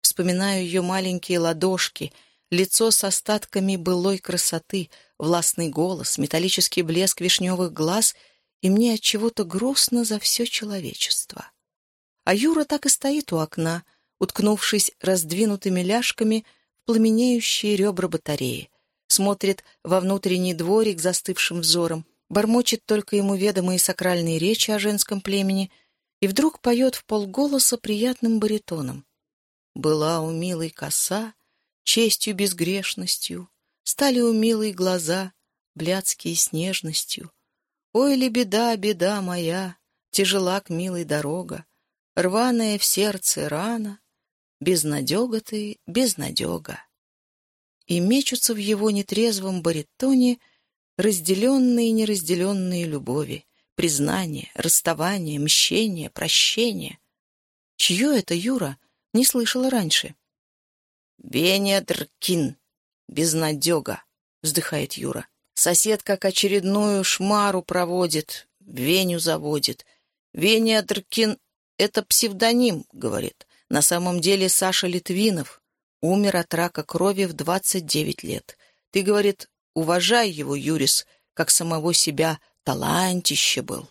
Вспоминаю ее маленькие ладошки — лицо с остатками былой красоты, властный голос, металлический блеск вишневых глаз, и мне от чего-то грустно за все человечество. А Юра так и стоит у окна, уткнувшись раздвинутыми ляжками в пламенеющие ребра батареи, смотрит во внутренний дворик застывшим взором, бормочет только ему ведомые сакральные речи о женском племени и вдруг поет в полголоса приятным баритоном. «Была у милой коса, честью безгрешностью, стали умилые глаза, блядские с нежностью. Ой ли беда, беда моя, тяжела к милой дорога, рваная в сердце рана, безнадега ты, безнадега. И мечутся в его нетрезвом баритоне разделенные и неразделенные любови, признание, расставание, мщение, прощение. Чье это, Юра? Не слышала раньше. «Веня Дркин! Безнадега!» — вздыхает Юра. «Сосед как очередную шмару проводит, Веню заводит. Веня Дркин — это псевдоним», — говорит. «На самом деле Саша Литвинов умер от рака крови в 29 лет. Ты, говорит, уважай его, Юрис, как самого себя, талантище был».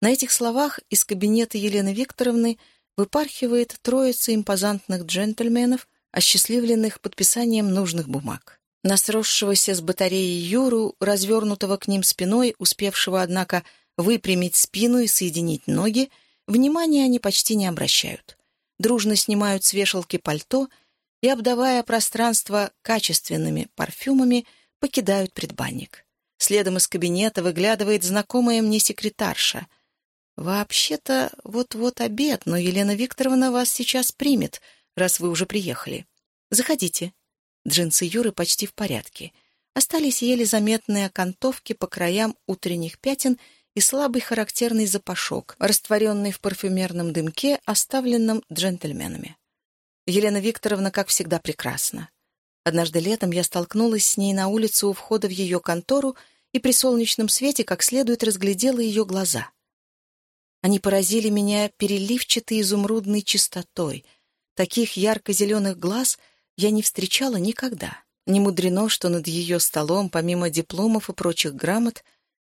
На этих словах из кабинета Елены Викторовны выпархивает троица импозантных джентльменов осчастливленных подписанием нужных бумаг. На сросшегося с батареей Юру, развернутого к ним спиной, успевшего, однако, выпрямить спину и соединить ноги, внимания они почти не обращают. Дружно снимают с вешалки пальто и, обдавая пространство качественными парфюмами, покидают предбанник. Следом из кабинета выглядывает знакомая мне секретарша. «Вообще-то вот-вот обед, но Елена Викторовна вас сейчас примет», раз вы уже приехали. Заходите». Джинсы Юры почти в порядке. Остались еле заметные окантовки по краям утренних пятен и слабый характерный запашок, растворенный в парфюмерном дымке, оставленном джентльменами. Елена Викторовна, как всегда, прекрасна. Однажды летом я столкнулась с ней на улице у входа в ее контору и при солнечном свете как следует разглядела ее глаза. Они поразили меня переливчатой изумрудной чистотой — Таких ярко-зеленых глаз я не встречала никогда. Не мудрено, что над ее столом, помимо дипломов и прочих грамот,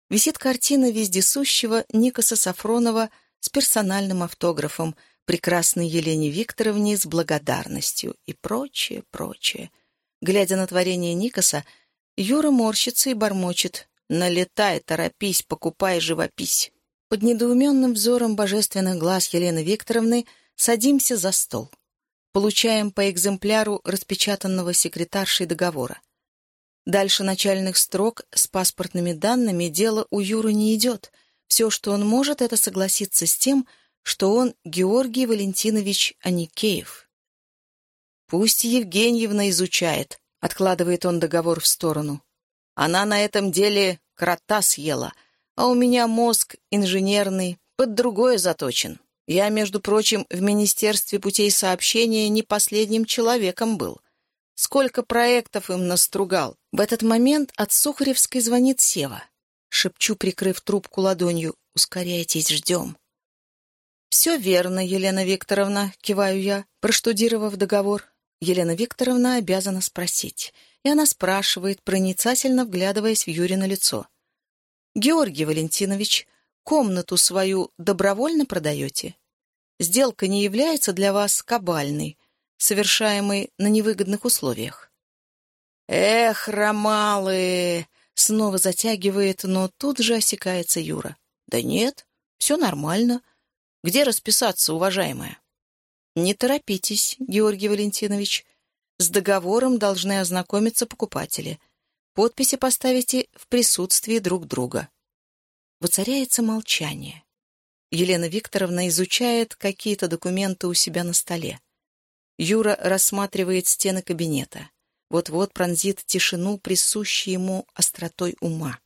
висит картина вездесущего Никоса Сафронова с персональным автографом, прекрасной Елене Викторовне с благодарностью и прочее, прочее. Глядя на творение Никоса, Юра морщится и бормочет «Налетай, торопись, покупай живопись». Под недоуменным взором божественных глаз Елены Викторовны садимся за стол. Получаем по экземпляру распечатанного секретаршей договора. Дальше начальных строк с паспортными данными дело у Юры не идет. Все, что он может, это согласиться с тем, что он Георгий Валентинович Аникеев. «Пусть Евгеньевна изучает», — откладывает он договор в сторону. «Она на этом деле крота съела, а у меня мозг инженерный, под другое заточен. Я, между прочим, в Министерстве путей сообщения не последним человеком был. Сколько проектов им настругал. В этот момент от Сухаревской звонит Сева. Шепчу, прикрыв трубку ладонью. «Ускоряйтесь, ждем». «Все верно, Елена Викторовна», — киваю я, проштудировав договор. Елена Викторовна обязана спросить. И она спрашивает, проницательно вглядываясь в Юрина лицо. «Георгий Валентинович, комнату свою добровольно продаете? Сделка не является для вас кабальной, совершаемой на невыгодных условиях?» «Эх, ромалы!» — снова затягивает, но тут же осекается Юра. «Да нет, все нормально. Где расписаться, уважаемая?» «Не торопитесь, Георгий Валентинович. С договором должны ознакомиться покупатели. Подписи поставите в присутствии друг друга». Воцаряется молчание. Елена Викторовна изучает какие-то документы у себя на столе. Юра рассматривает стены кабинета. Вот-вот пронзит тишину, присущую ему остротой ума.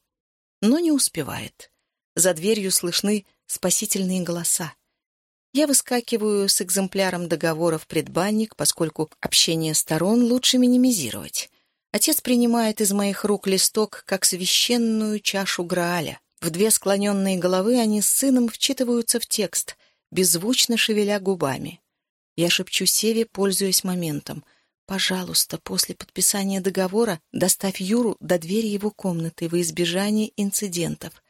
Но не успевает. За дверью слышны спасительные голоса. Я выскакиваю с экземпляром договора в предбанник, поскольку общение сторон лучше минимизировать. Отец принимает из моих рук листок, как священную чашу Грааля. В две склоненные головы они с сыном вчитываются в текст, беззвучно шевеля губами. Я шепчу Севе, пользуясь моментом. «Пожалуйста, после подписания договора доставь Юру до двери его комнаты во избежание инцидентов».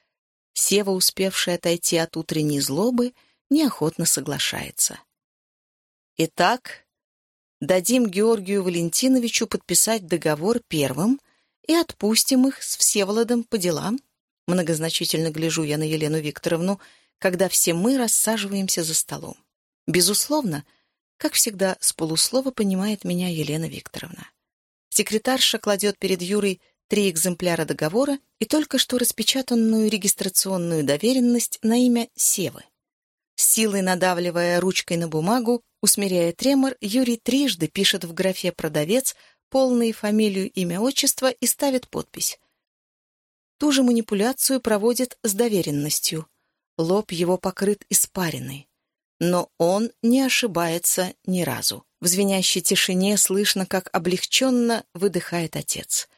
Сева, успевшая отойти от утренней злобы, — неохотно соглашается. Итак, дадим Георгию Валентиновичу подписать договор первым и отпустим их с Всеволодом по делам. Многозначительно гляжу я на Елену Викторовну, когда все мы рассаживаемся за столом. Безусловно, как всегда, с полуслова понимает меня Елена Викторовна. Секретарша кладет перед Юрой три экземпляра договора и только что распечатанную регистрационную доверенность на имя Севы силой надавливая ручкой на бумагу, усмиряя тремор, Юрий трижды пишет в графе «продавец» полную фамилию, имя, отчество и ставит подпись. Ту же манипуляцию проводит с доверенностью. Лоб его покрыт испариной. Но он не ошибается ни разу. В звенящей тишине слышно, как облегченно выдыхает отец.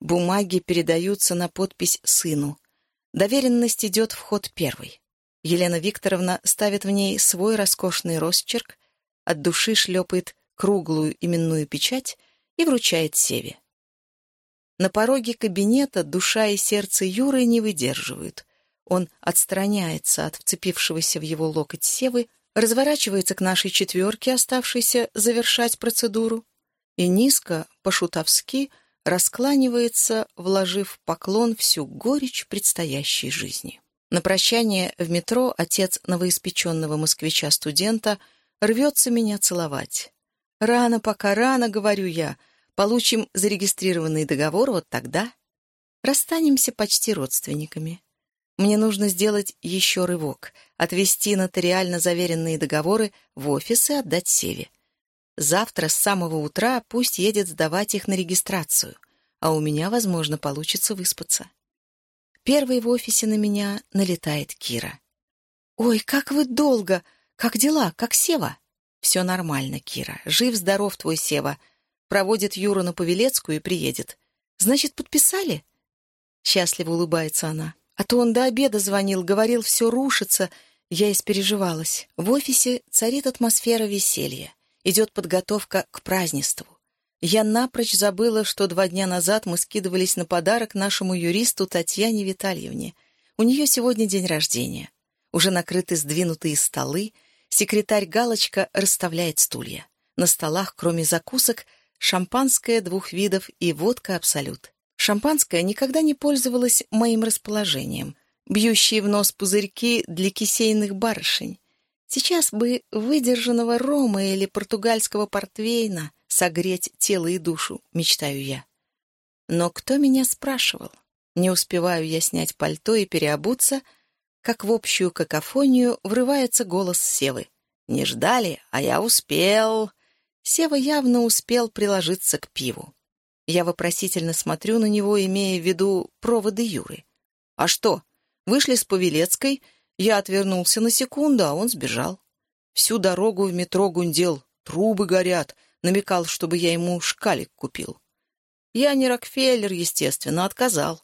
Бумаги передаются на подпись сыну. Доверенность идет в ход первый. Елена Викторовна ставит в ней свой роскошный росчерк, от души шлепает круглую именную печать и вручает Севе. На пороге кабинета душа и сердце Юры не выдерживают. Он отстраняется от вцепившегося в его локоть Севы, разворачивается к нашей четверке, оставшейся завершать процедуру, и низко, по-шутовски, раскланивается, вложив в поклон всю горечь предстоящей жизни. На прощание в метро отец новоиспеченного москвича-студента рвется меня целовать. «Рано пока рано», — говорю я, — «получим зарегистрированный договор вот тогда». Расстанемся почти родственниками. Мне нужно сделать еще рывок, отвезти нотариально заверенные договоры в офис и отдать Севе. Завтра с самого утра пусть едет сдавать их на регистрацию, а у меня, возможно, получится выспаться. Первой в офисе на меня налетает Кира. «Ой, как вы долго! Как дела? Как Сева?» «Все нормально, Кира. Жив-здоров твой Сева. Проводит Юру на Павелецкую и приедет. Значит, подписали?» Счастливо улыбается она. «А то он до обеда звонил, говорил, все рушится». Я испереживалась. В офисе царит атмосфера веселья. Идет подготовка к празднеству. Я напрочь забыла, что два дня назад мы скидывались на подарок нашему юристу Татьяне Витальевне. У нее сегодня день рождения. Уже накрыты сдвинутые столы, секретарь Галочка расставляет стулья. На столах, кроме закусок, шампанское двух видов и водка «Абсолют». Шампанское никогда не пользовалось моим расположением. Бьющие в нос пузырьки для кисейных барышень. Сейчас бы выдержанного рома или португальского портвейна, согреть тело и душу, мечтаю я. Но кто меня спрашивал? Не успеваю я снять пальто и переобуться, как в общую какофонию врывается голос Севы. «Не ждали, а я успел!» Сева явно успел приложиться к пиву. Я вопросительно смотрю на него, имея в виду проводы Юры. «А что? Вышли с Павелецкой, я отвернулся на секунду, а он сбежал. Всю дорогу в метро гундел, трубы горят, намекал, чтобы я ему шкалик купил. Я не Рокфеллер, естественно, отказал.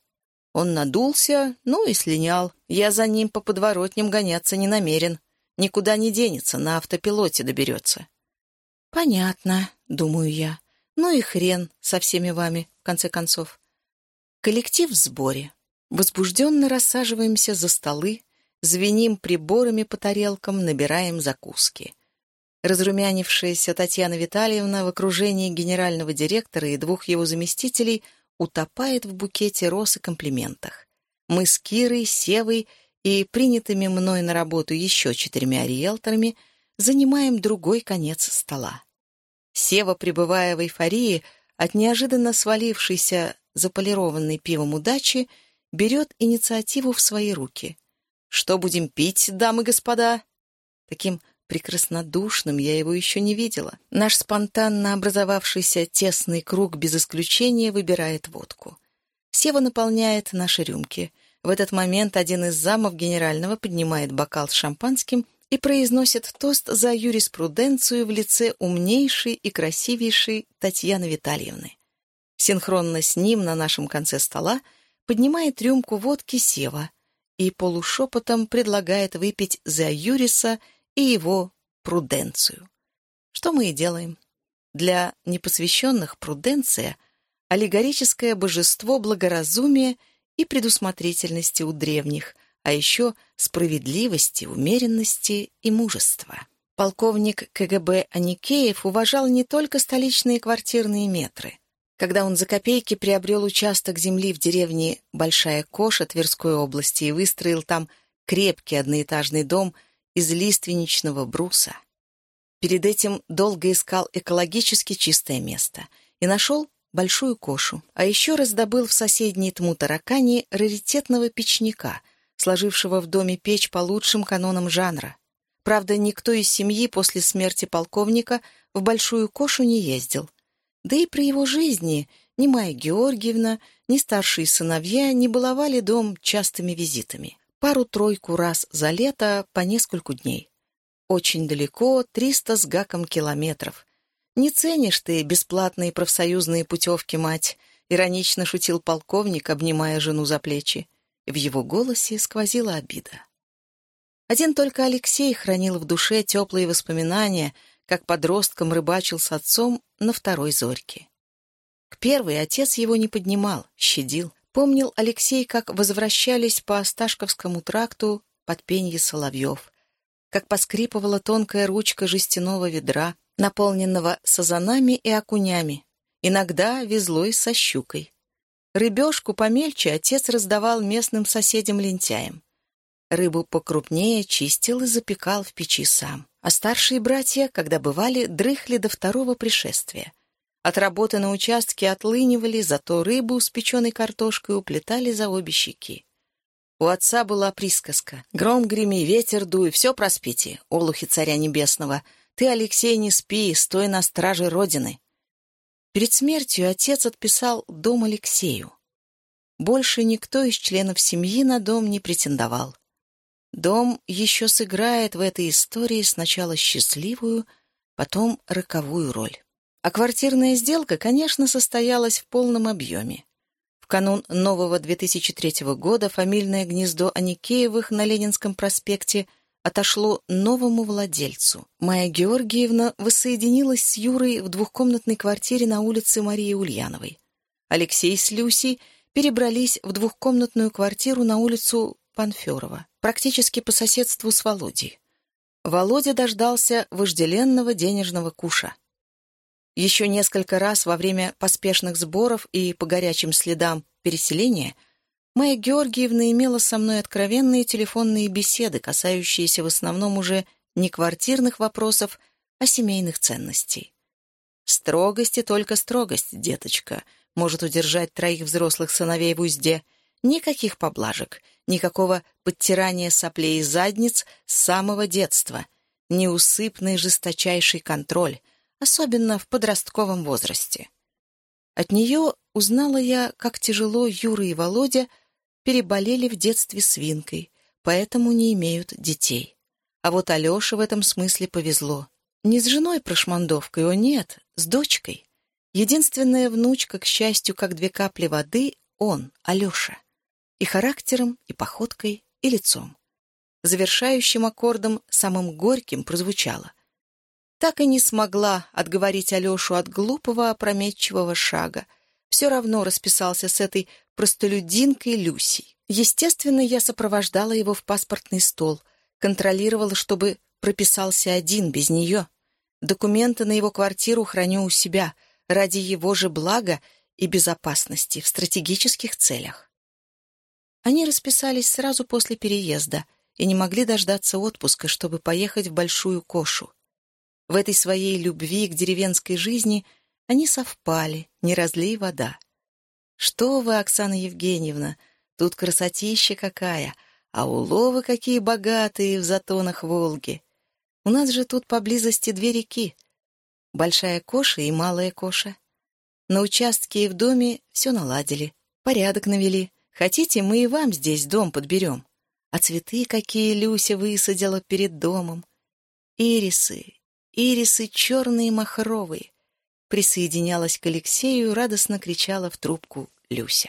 Он надулся, ну и слинял. Я за ним по подворотням гоняться не намерен. Никуда не денется, на автопилоте доберется. «Понятно», — думаю я. «Ну и хрен со всеми вами, в конце концов». Коллектив в сборе. Возбужденно рассаживаемся за столы, звеним приборами по тарелкам, набираем закуски. Разрумянившаяся Татьяна Витальевна в окружении генерального директора и двух его заместителей утопает в букете роз и комплиментах. Мы с Кирой, Севой и принятыми мной на работу еще четырьмя риэлторами занимаем другой конец стола. Сева, пребывая в эйфории от неожиданно свалившейся заполированной пивом удачи, берет инициативу в свои руки. «Что будем пить, дамы и господа?» Таким прекраснодушным я его еще не видела. Наш спонтанно образовавшийся тесный круг без исключения выбирает водку. Сева наполняет наши рюмки. В этот момент один из замов генерального поднимает бокал с шампанским и произносит тост за юриспруденцию в лице умнейшей и красивейшей Татьяны Витальевны. Синхронно с ним на нашем конце стола поднимает рюмку водки Сева и полушепотом предлагает выпить за Юриса и его пруденцию. Что мы и делаем. Для непосвященных пруденция — аллегорическое божество благоразумия и предусмотрительности у древних, а еще справедливости, умеренности и мужества. Полковник КГБ Аникеев уважал не только столичные квартирные метры. Когда он за копейки приобрел участок земли в деревне Большая Коша Тверской области и выстроил там крепкий одноэтажный дом из лиственничного бруса. Перед этим долго искал экологически чистое место и нашел большую кошу, а еще раздобыл в соседней Тму-Таракане раритетного печника, сложившего в доме печь по лучшим канонам жанра. Правда, никто из семьи после смерти полковника в большую кошу не ездил. Да и при его жизни ни Майя Георгиевна, ни старшие сыновья не баловали дом частыми визитами. Пару-тройку раз за лето по нескольку дней. Очень далеко, триста с гаком километров. Не ценишь ты бесплатные профсоюзные путевки, мать, иронично шутил полковник, обнимая жену за плечи. В его голосе сквозила обида. Один только Алексей хранил в душе теплые воспоминания, как подростком рыбачил с отцом на второй зорьке. К первой отец его не поднимал, щадил. Помнил Алексей, как возвращались по Осташковскому тракту под пенье соловьев, как поскрипывала тонкая ручка жестяного ведра, наполненного сазанами и окунями. Иногда везло и со щукой. Рыбешку помельче отец раздавал местным соседям-лентяям. Рыбу покрупнее чистил и запекал в печи сам. А старшие братья, когда бывали, дрыхли до второго пришествия — от работы на участке отлынивали, зато рыбу с печеной картошкой уплетали за обе щеки. У отца была присказка. «Гром греми, ветер дуй, все проспите, олухи царя небесного. Ты, Алексей, не спи, стой на страже Родины». Перед смертью отец отписал дом Алексею. Больше никто из членов семьи на дом не претендовал. Дом еще сыграет в этой истории сначала счастливую, потом роковую роль. А квартирная сделка, конечно, состоялась в полном объеме. В канун нового 2003 года фамильное гнездо Аникеевых на Ленинском проспекте отошло новому владельцу. Майя Георгиевна воссоединилась с Юрой в двухкомнатной квартире на улице Марии Ульяновой. Алексей с Люсей перебрались в двухкомнатную квартиру на улицу Панферова, практически по соседству с Володей. Володя дождался вожделенного денежного куша. Еще несколько раз во время поспешных сборов и по горячим следам переселения Майя Георгиевна имела со мной откровенные телефонные беседы, касающиеся в основном уже не квартирных вопросов, а семейных ценностей. Строгость и только строгость, деточка, может удержать троих взрослых сыновей в узде. Никаких поблажек, никакого подтирания соплей и задниц с самого детства, неусыпный жесточайший контроль, особенно в подростковом возрасте. От нее узнала я, как тяжело Юра и Володя переболели в детстве свинкой, поэтому не имеют детей. А вот Алёше в этом смысле повезло. Не с женой прошмандовкой, о нет, с дочкой. Единственная внучка, к счастью, как две капли воды, он, Алёша. И характером, и походкой, и лицом. Завершающим аккордом, самым горьким, прозвучало. Так и не смогла отговорить Алёшу от глупого опрометчивого шага. Все равно расписался с этой простолюдинкой Люсей. Естественно, я сопровождала его в паспортный стол, контролировала, чтобы прописался один, без нее. Документы на его квартиру храню у себя, ради его же блага и безопасности в стратегических целях. Они расписались сразу после переезда и не могли дождаться отпуска, чтобы поехать в Большую Кошу. В этой своей любви к деревенской жизни они совпали, не разлей вода. «Что вы, Оксана Евгеньевна, тут красотища какая, а уловы какие богатые в затонах Волги. У нас же тут поблизости две реки. Большая Коша и Малая Коша. На участке и в доме все наладили, порядок навели. Хотите, мы и вам здесь дом подберем. А цветы какие Люся высадила перед домом. Ирисы, ирисы черные махровые присоединялась к Алексею и радостно кричала в трубку Люся.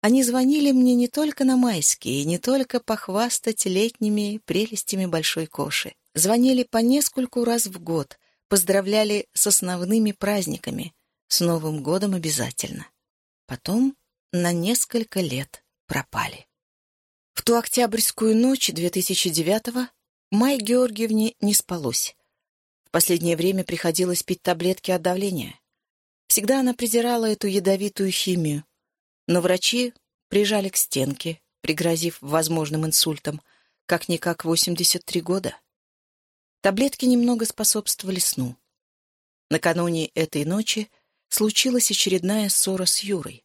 Они звонили мне не только на майские, не только похвастать летними прелестями Большой Коши. Звонили по нескольку раз в год, поздравляли с основными праздниками, с Новым годом обязательно. Потом на несколько лет пропали. В ту октябрьскую ночь 2009-го Май Георгиевне не спалось. В последнее время приходилось пить таблетки от давления. Всегда она презирала эту ядовитую химию. Но врачи прижали к стенке, пригрозив возможным инсультом, как-никак 83 года. Таблетки немного способствовали сну. Накануне этой ночи случилась очередная ссора с Юрой.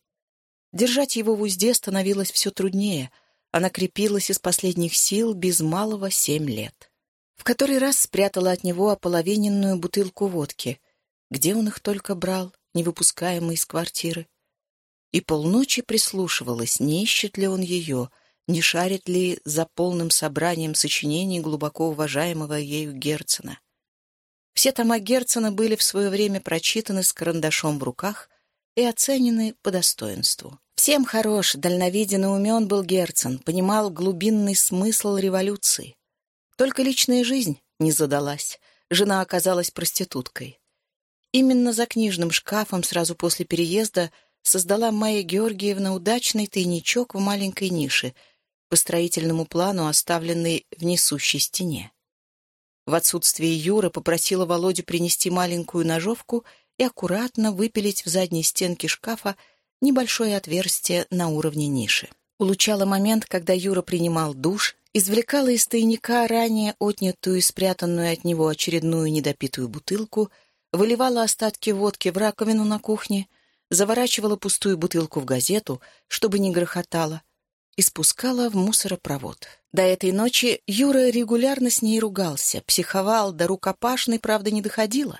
Держать его в узде становилось все труднее, она крепилась из последних сил без малого семь лет. В который раз спрятала от него ополовиненную бутылку водки. Где он их только брал, не выпускаемый из квартиры? И полночи прислушивалась, не ищет ли он ее, не шарит ли за полным собранием сочинений глубоко уважаемого ею Герцена. Все тома Герцена были в свое время прочитаны с карандашом в руках и оценены по достоинству. Всем хорош, дальновиден и умен был Герцен, понимал глубинный смысл революции. Только личная жизнь не задалась. Жена оказалась проституткой. Именно за книжным шкафом сразу после переезда создала Майя Георгиевна удачный тайничок в маленькой нише, по строительному плану оставленный в несущей стене. В отсутствие Юры попросила Володю принести маленькую ножовку и аккуратно выпилить в задней стенке шкафа небольшое отверстие на уровне ниши. Улучала момент, когда Юра принимал душ, извлекала из тайника ранее отнятую и спрятанную от него очередную недопитую бутылку, выливала остатки водки в раковину на кухне, заворачивала пустую бутылку в газету, чтобы не грохотала, и спускала в мусоропровод. До этой ночи Юра регулярно с ней ругался, психовал, до рукопашной, правда, не доходило,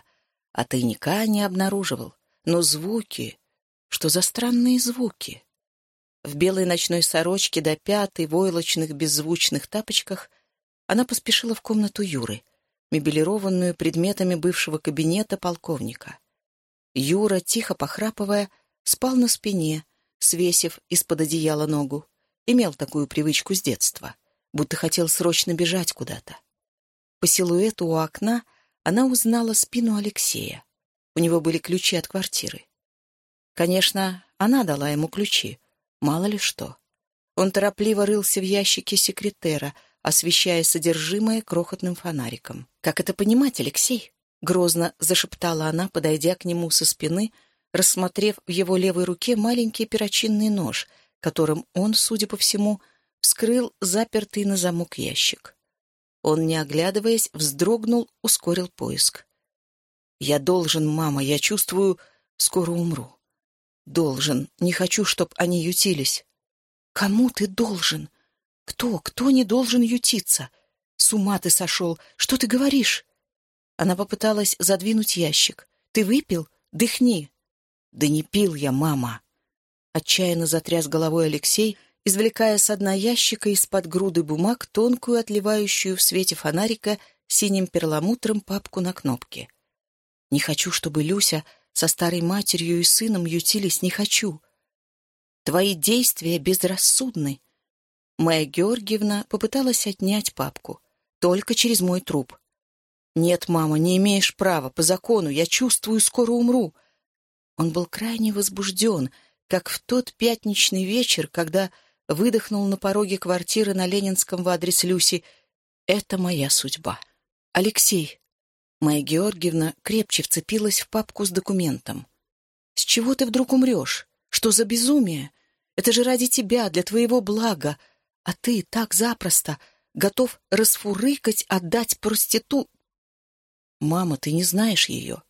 а тайника не обнаруживал. Но звуки... Что за странные звуки? В белой ночной сорочке до пятой, войлочных беззвучных тапочках она поспешила в комнату Юры, мебелированную предметами бывшего кабинета полковника. Юра, тихо похрапывая, спал на спине, свесив из-под одеяла ногу. Имел такую привычку с детства, будто хотел срочно бежать куда-то. По силуэту у окна она узнала спину Алексея. У него были ключи от квартиры. Конечно, она дала ему ключи, Мало ли что. Он торопливо рылся в ящике секретера, освещая содержимое крохотным фонариком. «Как это понимать, Алексей?» — грозно зашептала она, подойдя к нему со спины, рассмотрев в его левой руке маленький перочинный нож, которым он, судя по всему, вскрыл запертый на замок ящик. Он, не оглядываясь, вздрогнул, ускорил поиск. «Я должен, мама, я чувствую, скоро умру. «Должен. Не хочу, чтоб они ютились». «Кому ты должен?» Кто, кто не должен ютиться? С ума ты сошел! Что ты говоришь? Она попыталась задвинуть ящик. Ты выпил? Дыхни. Да не пил я, мама. Отчаянно затряс головой Алексей, извлекая с дна ящика из-под груды бумаг тонкую, отливающую в свете фонарика синим перламутром папку на кнопке. «Не хочу, чтобы Люся со старой матерью и сыном ютились, не хочу. Твои действия безрассудны». Майя Георгиевна попыталась отнять папку. «Только через мой труп». «Нет, мама, не имеешь права. По закону. Я чувствую, скоро умру». Он был крайне возбужден, как в тот пятничный вечер, когда выдохнул на пороге квартиры на Ленинском в адрес Люси. «Это моя судьба». «Алексей». Майя Георгиевна крепче вцепилась в папку с документом. «С чего ты вдруг умрешь? Что за безумие? Это же ради тебя, для твоего блага. А ты так запросто готов расфурыкать, отдать проститут...» «Мама, ты не знаешь ее».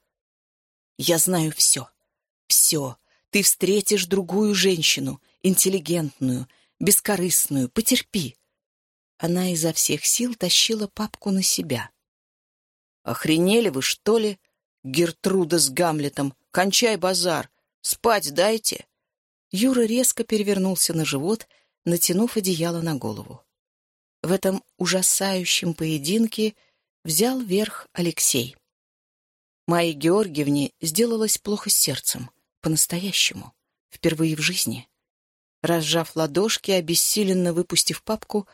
«Я знаю все. Все. Ты встретишь другую женщину, интеллигентную, бескорыстную. Потерпи». Она изо всех сил тащила папку на себя. «Охренели вы, что ли? Гертруда с Гамлетом. Кончай базар. Спать дайте». Юра резко перевернулся на живот, натянув одеяло на голову. В этом ужасающем поединке взял верх Алексей. Майе Георгиевне сделалось плохо с сердцем, по-настоящему, впервые в жизни. Разжав ладошки, обессиленно выпустив папку,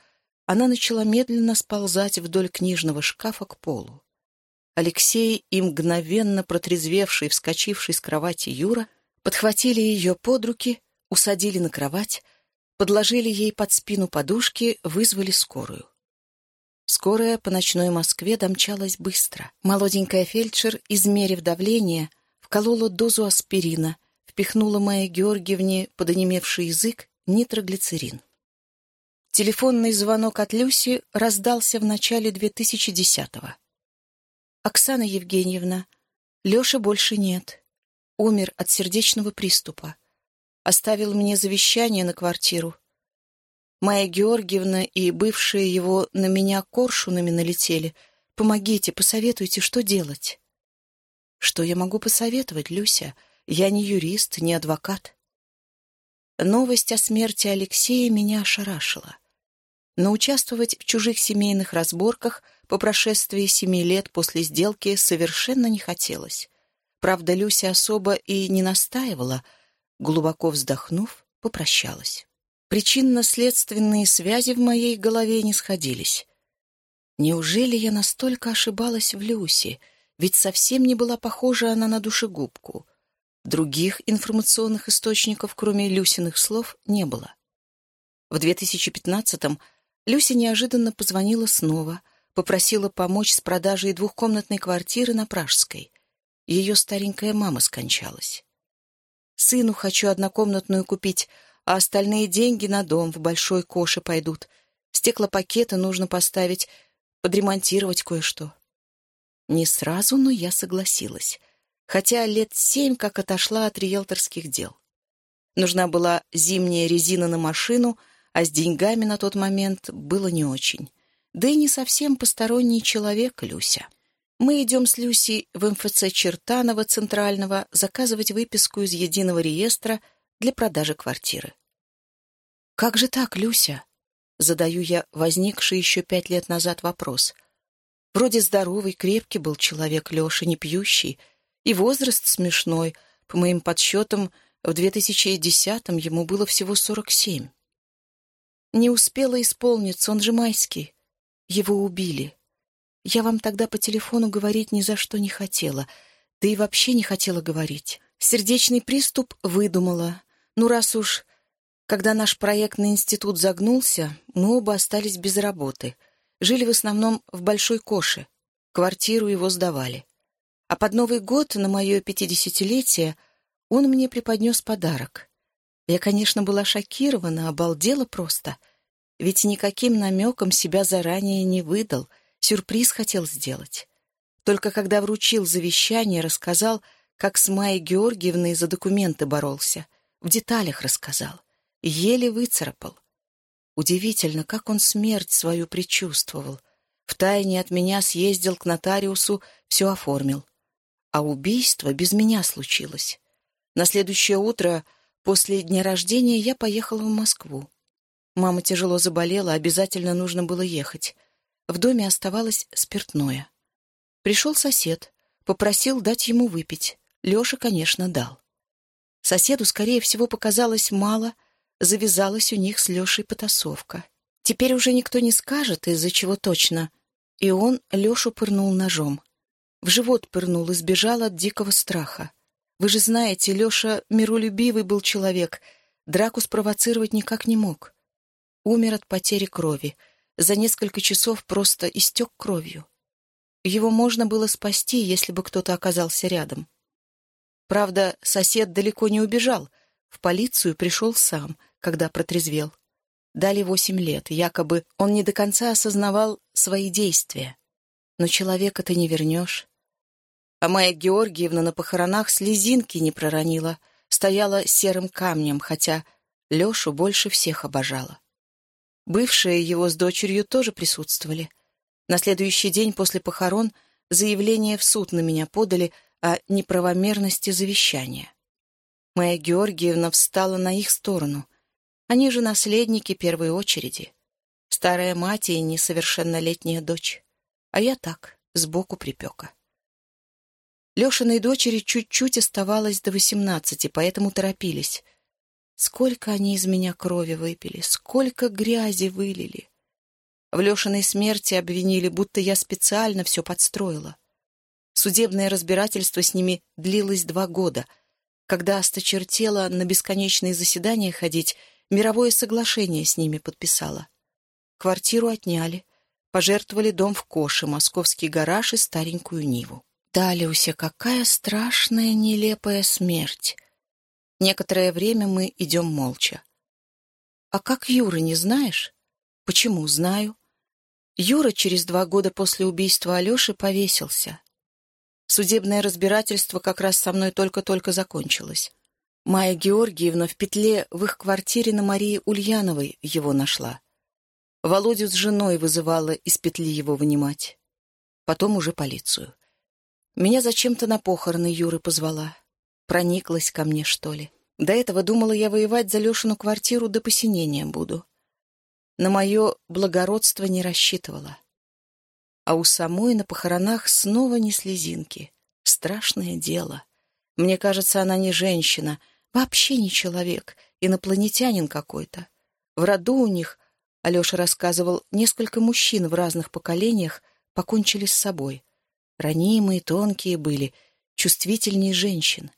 она начала медленно сползать вдоль книжного шкафа к полу. Алексей и мгновенно протрезвевший, вскочивший с кровати Юра, подхватили ее под руки, усадили на кровать, подложили ей под спину подушки, вызвали скорую. Скорая по ночной Москве домчалась быстро. Молоденькая фельдшер, измерив давление, вколола дозу аспирина — впихнула Майе Георгиевне под онемевший язык нитроглицерин. Телефонный звонок от Люси раздался в начале 2010-го. «Оксана Евгеньевна, Леши больше нет. Умер от сердечного приступа. Оставил мне завещание на квартиру. Майя Георгиевна и бывшие его на меня коршунами налетели. Помогите, посоветуйте, что делать». «Что я могу посоветовать, Люся?» Я не юрист, не адвокат. Новость о смерти Алексея меня ошарашила. Но участвовать в чужих семейных разборках по прошествии семи лет после сделки совершенно не хотелось. Правда, Люся особо и не настаивала, глубоко вздохнув, попрощалась. Причинно-следственные связи в моей голове не сходились. Неужели я настолько ошибалась в Люсе, ведь совсем не была похожа она на душегубку — Других информационных источников, кроме Люсиных слов, не было. В 2015-м Люся неожиданно позвонила снова, попросила помочь с продажей двухкомнатной квартиры на Пражской. Ее старенькая мама скончалась. «Сыну хочу однокомнатную купить, а остальные деньги на дом в Большой Коше пойдут. Стеклопакеты нужно поставить, подремонтировать кое-что». Не сразу, но я согласилась хотя лет семь как отошла от риэлторских дел. Нужна была зимняя резина на машину, а с деньгами на тот момент было не очень. Да и не совсем посторонний человек, Люся. Мы идем с Люсей в МФЦ Чертанова Центрального заказывать выписку из единого реестра для продажи квартиры. «Как же так, Люся?» Задаю я возникший еще пять лет назад вопрос. Вроде здоровый, крепкий был человек Леша, не пьющий, и возраст смешной. По моим подсчетам, в 2010-м ему было всего 47. Не успела исполниться, он же майский. Его убили. Я вам тогда по телефону говорить ни за что не хотела, да и вообще не хотела говорить. Сердечный приступ выдумала. Ну, раз уж... Когда наш проектный институт загнулся, мы оба остались без работы. Жили в основном в Большой Коше. Квартиру его сдавали. А под Новый год, на мое пятидесятилетие, он мне преподнес подарок. Я, конечно, была шокирована, обалдела просто. Ведь никаким намеком себя заранее не выдал, сюрприз хотел сделать. Только когда вручил завещание, рассказал, как с Майей Георгиевной за документы боролся. В деталях рассказал. Еле выцарапал. Удивительно, как он смерть свою предчувствовал. Втайне от меня съездил к нотариусу, все оформил. А убийство без меня случилось. На следующее утро, после дня рождения, я поехала в Москву. Мама тяжело заболела, обязательно нужно было ехать. В доме оставалось спиртное. Пришел сосед, попросил дать ему выпить. Леша, конечно, дал. Соседу, скорее всего, показалось мало, завязалась у них с Лешей потасовка. Теперь уже никто не скажет, из-за чего точно. И он Лешу пырнул ножом. В живот пырнул и сбежал от дикого страха. Вы же знаете, Леша миролюбивый был человек, драку спровоцировать никак не мог. Умер от потери крови. За несколько часов просто истек кровью. Его можно было спасти, если бы кто-то оказался рядом. Правда, сосед далеко не убежал. В полицию пришел сам, когда протрезвел. Дали восемь лет, якобы он не до конца осознавал свои действия. Но человека ты не вернешь. А моя Георгиевна на похоронах слезинки не проронила, стояла серым камнем, хотя Лешу больше всех обожала. Бывшие его с дочерью тоже присутствовали. На следующий день после похорон заявление в суд на меня подали о неправомерности завещания. Моя Георгиевна встала на их сторону. Они же наследники первой очереди. Старая мать и несовершеннолетняя дочь. А я так, сбоку припека. Лешиной дочери чуть-чуть оставалось до восемнадцати, поэтому торопились. Сколько они из меня крови выпили, сколько грязи вылили. В Лешиной смерти обвинили, будто я специально все подстроила. Судебное разбирательство с ними длилось два года. Когда осточертела на бесконечные заседания ходить, мировое соглашение с ними подписала. Квартиру отняли, пожертвовали дом в Коше, московский гараж и старенькую Ниву. Далиусе, какая страшная, нелепая смерть. Некоторое время мы идем молча. А как Юра, не знаешь? Почему знаю? Юра через два года после убийства Алеши повесился. Судебное разбирательство как раз со мной только-только закончилось. Майя Георгиевна в петле в их квартире на Марии Ульяновой его нашла. Володю с женой вызывала из петли его вынимать. Потом уже полицию. Меня зачем-то на похороны Юры позвала. Прониклась ко мне, что ли. До этого думала я воевать за Лешину квартиру до посинения буду. На мое благородство не рассчитывала. А у самой на похоронах снова не слезинки. Страшное дело. Мне кажется, она не женщина, вообще не человек, инопланетянин какой-то. В роду у них, Алеша рассказывал, несколько мужчин в разных поколениях покончили с собой. Ранимые, тонкие были, чувствительнее женщин.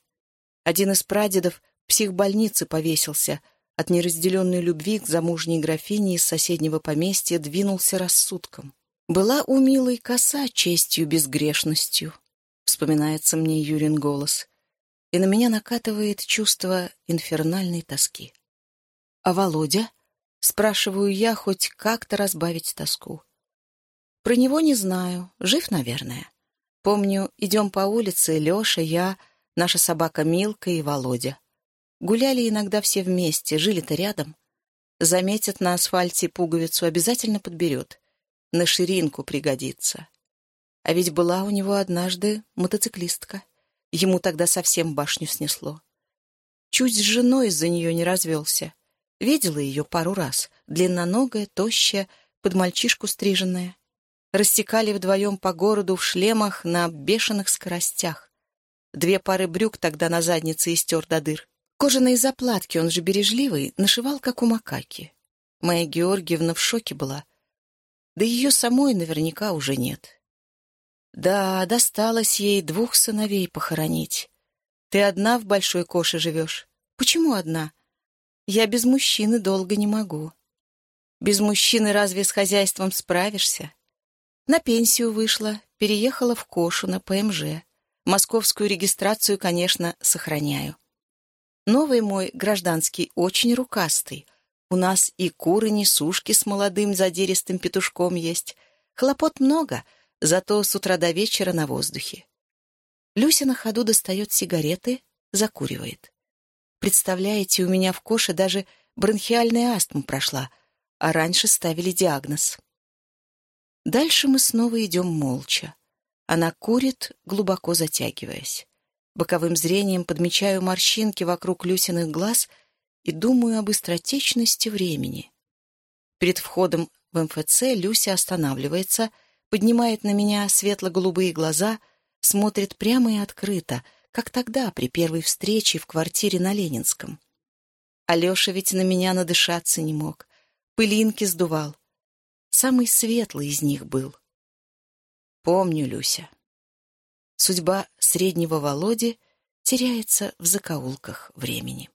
Один из прадедов в психбольнице повесился, от неразделенной любви к замужней графине из соседнего поместья двинулся рассудком. «Была у милой коса честью безгрешностью», — вспоминается мне Юрин голос, и на меня накатывает чувство инфернальной тоски. «А Володя?» — спрашиваю я, хоть как-то разбавить тоску. Про него не знаю, жив, наверное. Помню, идем по улице Леша, я, наша собака Милка и Володя. Гуляли иногда все вместе, жили-то рядом. Заметит на асфальте пуговицу, обязательно подберет. На ширинку пригодится. А ведь была у него однажды мотоциклистка. Ему тогда совсем башню снесло. Чуть с женой из-за нее не развелся. Видела ее пару раз. Длинноногая, тощая, под мальчишку стриженная растекали вдвоем по городу в шлемах на бешеных скоростях. Две пары брюк тогда на заднице истер до дыр. Кожаные заплатки, он же бережливый, нашивал, как у макаки. Моя Георгиевна в шоке была. Да ее самой наверняка уже нет. Да, досталось ей двух сыновей похоронить. Ты одна в большой коше живешь. Почему одна? Я без мужчины долго не могу. Без мужчины разве с хозяйством справишься? На пенсию вышла, переехала в Кошу на ПМЖ. Московскую регистрацию, конечно, сохраняю. Новый мой гражданский очень рукастый. У нас и куры-несушки с молодым задиристым петушком есть. Хлопот много, зато с утра до вечера на воздухе. Люся на ходу достает сигареты, закуривает. Представляете, у меня в Коше даже бронхиальная астма прошла, а раньше ставили диагноз. Дальше мы снова идем молча. Она курит, глубоко затягиваясь. Боковым зрением подмечаю морщинки вокруг Люсиных глаз и думаю об быстротечности времени. Перед входом в МФЦ Люся останавливается, поднимает на меня светло-голубые глаза, смотрит прямо и открыто, как тогда при первой встрече в квартире на Ленинском. Алеша ведь на меня надышаться не мог, пылинки сдувал. Самый светлый из них был. Помню, Люся. Судьба среднего Володи теряется в закоулках времени.